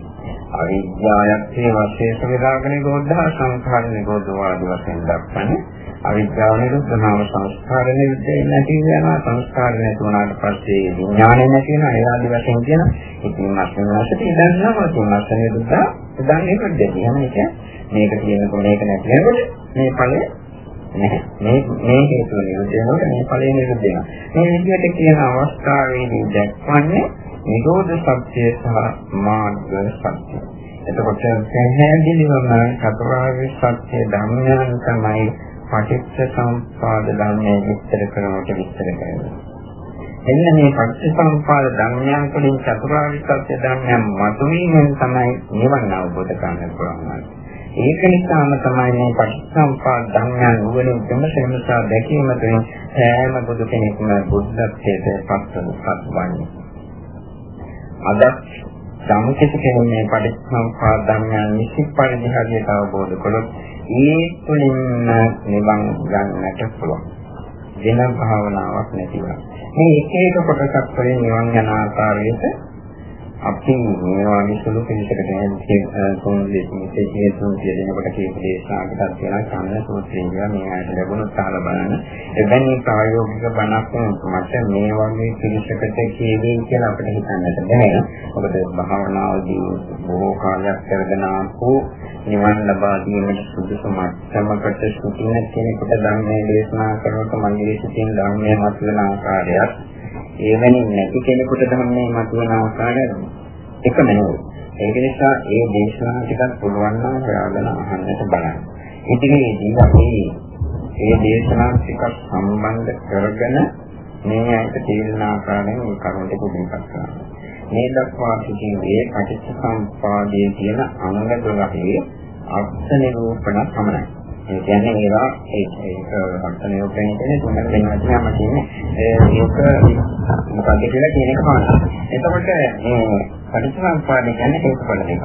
අවිද්‍යාවයේ වශයෙන් විරාග නිරෝධහ සංඛාර නිරෝධ ආදී වශයෙන් දක්වන්නේ අවිද්‍යාව නිරුද්ධනාම සංස්කාර නිරුද්ධ නැති වෙනවා. සංස්කාර නැති වුණාට පස්සේ විඥානය නැති වෙනවා. ඒ ආදි වශයෙන් කියන ඉතින් මාසෙන්නසට ඉඳන්නවා තුනස් නිරුද්ධ ඉඳන් නිරුද්ධ කියන එක. මේක කියනකොට මේක නැති වෙනකොට මේ ඵලය නැහැ. මේ මේ හේතුව නිරුද්ධ වෙනකොට මේ ඵලය නිරුද්ධ වෙනවා. මේ විදිහට කියන අවස්ථාවේදී දක්වන්නේ නිරෝධ සත්‍ය සහ මාර්ග සත්‍ය. එතකොට පැහැදිලිවම චතුරාර්ය සත්‍ය ධර්මයන් තමයි පටිච්ච සම්පාද ධර්මයේ විස්තර කරනකොට විස්තර කරනවා. එන්න මේ පටිච්ච සම්පාද ධර්මයන් වලින් චතුරාර්ය සත්‍ය ධර්මයන් මතුවීමෙන් තමයි නිවන් අවබෝධ කරගන්න පුළුවන්. ඒක නිසාම තමයි මේ පටිච්චසමුපාද ධර්මයන් නුවණින් දෙමසෙමසා දැකීම තුළින් සෑම බුදු කෙනෙක්ම බුද්ධත්වයට පත්වනපත් වන්නේ. අද සම්කිත කෙනෙක් මේ පටිච්චසමුපාද ධර්මයන් නිසි පරිදි හරියට අවබෝධ කළොත් ඒ තුළින්ම නිවන් ගන්නට පුළුවන්. වෙන භාවනාවක් නැතිව. මේ එක එක කොටසක් වලින් නිවන් යන ආකාරයට අපි මේ වගේ සුළු පිළිසකට දැනෙන තුන් දෙකේ මේ තුන් දෙනකොට කීප දේශනාවකට තියෙනවා සම්න සූත්‍රය කියලා මේ ආයත ලැබුණොත් අහලා බලන්න. එවැනි ප්‍රායෝගික බණක් මට මේ වගේ පිළිසකට කියවේ කියලා අපිට හිතන්නට බැහැ. මොකද භාවනාවදී බොහෝ කාලයක් කරගෙන ආපු නිවන් ලබා ගැනීමට සුදුසු මට්ටමකට සිටින කෙනෙකුට ධර්මයේ දේශනා කරනකොට මගේ සිටින ධර්මයේ මතුවන ආකාරයක් එවැනි නැති කෙනෙකුට ධර්මයේ මතුවන ආකාරය එකම නෙවෙයි. ඒක නිසා ඒ දේශනා ටිකක් පුළුවන් නම් හොයාගෙන අහන්නට බලන්න. ඉදිරියේදී අපි ඒ දේශනා ටිකක් සම්බන්ධ කරගෙන මේ ඇයිට තේරෙන ආකාරයෙන් මේ කරුණට පුදුමපත් කරනවා. මේ දක්වා සිටින්නේ පටිච්චසමුප්පාදයේ කියන අංග 12 අර්ථ නිරූපණ පමණයි. ඒ කියන්නේ ඒවා ඒක අර්ථ නිරූපණය කියන්නේ තුනක් වෙනවා කියලාම කියන්නේ ඒක මොකක්ද කියලා කියන එක පමණයි. එතකොට මේ පටිච්චසමුප්පාදය කියන්නේ හේතුඵල දෙකක්.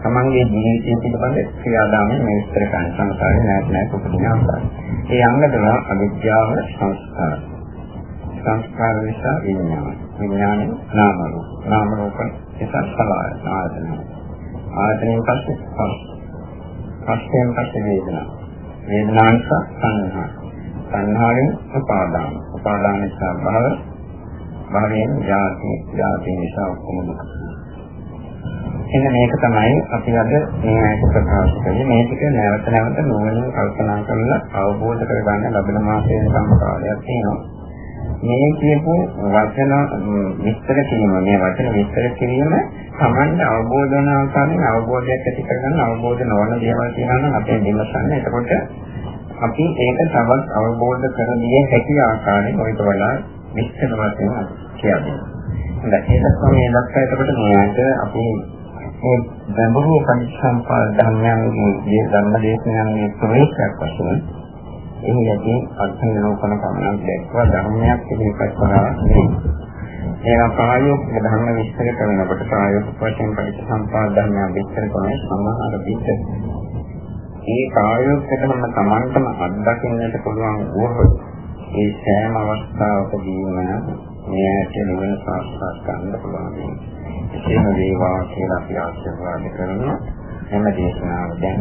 තමන්ගේ ජීවිතය පිළිබඳ ක්‍රියාදාමයෙන් මේ විස්තර කරන සංස්කාරය නැත් නැත් උපදින ආකාරය. ඒ අංග තුන අවිද්‍යාව සංස්කාර. සංස්කාර නිසා විඥාන. විඥාන නාම රූප. නාම රූප නිසා සලආය ආයතන. ආයතනයෙන් පස්සේ ස්පර්ශ. පස්යෙන් පස්සේ වේදනා. වේදනා නිසා සංහා. සංහාවෙන් උපාදාන. උපාදාන නිසා භව. භවයෙන් ජාති. ජාති නිසා ඔක්කොම දුක. එන්න මේක තමයි අපි අද මේ ඇයිට ප්‍රකාශ කළේ මේ ටික නැවත නැවත නුවණින් කල්පනා කරලා අවබෝධ කරගන්න ලැබෙන මාසයෙන් සම්පාදයක් තියෙනවා. මේ කියපු වචන විස්තර කිරීම මේ වචන විස්තර කිරීම සමන්ද අවබෝධ වන ආකාරයෙන් අවබෝධයක් ඇති කරගන්න අවබෝධ නොවන දේවල් කියනවා නම් අපේ විමසන්න එතකොට අපි ඒක තවත් අවබෝධ කරගන්න හැකි ආකාරයෙන් ඔයිට වඩා විස්තර වශයෙන් කියනවා. හොඳයි ඒක තමයි දක්වා එතකොට මෙයාට අපි මේ බඹරු පරිසම්පාද ධර්මයන්ගේ ධර්ම දේශනාවේ ප්‍රවේශයක් වශයෙන් එහි ඇති අර්ථ නිරූපණ කමනක් දැක්වා ධර්මයක් පිළිපැත් කරනවා නෙවෙයි. ඒවා ප්‍රායෝගික ධර්ම විස්තර කරනකොට ප්‍රායෝගික වශයෙන් පරිසම්පාද ධර්මයන් විස්තර කරන සමහර විට ඒ ප්‍රායෝගික ධර්ම Tamanටම අත්දකින්නට පුළුවන් වුවහොත් ඒ සෑම අවස්ථාවකදීම මෙයට නිවන සාක්ෂාත් කරගන්න පුළුවන්. එසේම වේවා කියලා අපි ආශිර්වාද කරනවා. හැම දේශනාව දැන්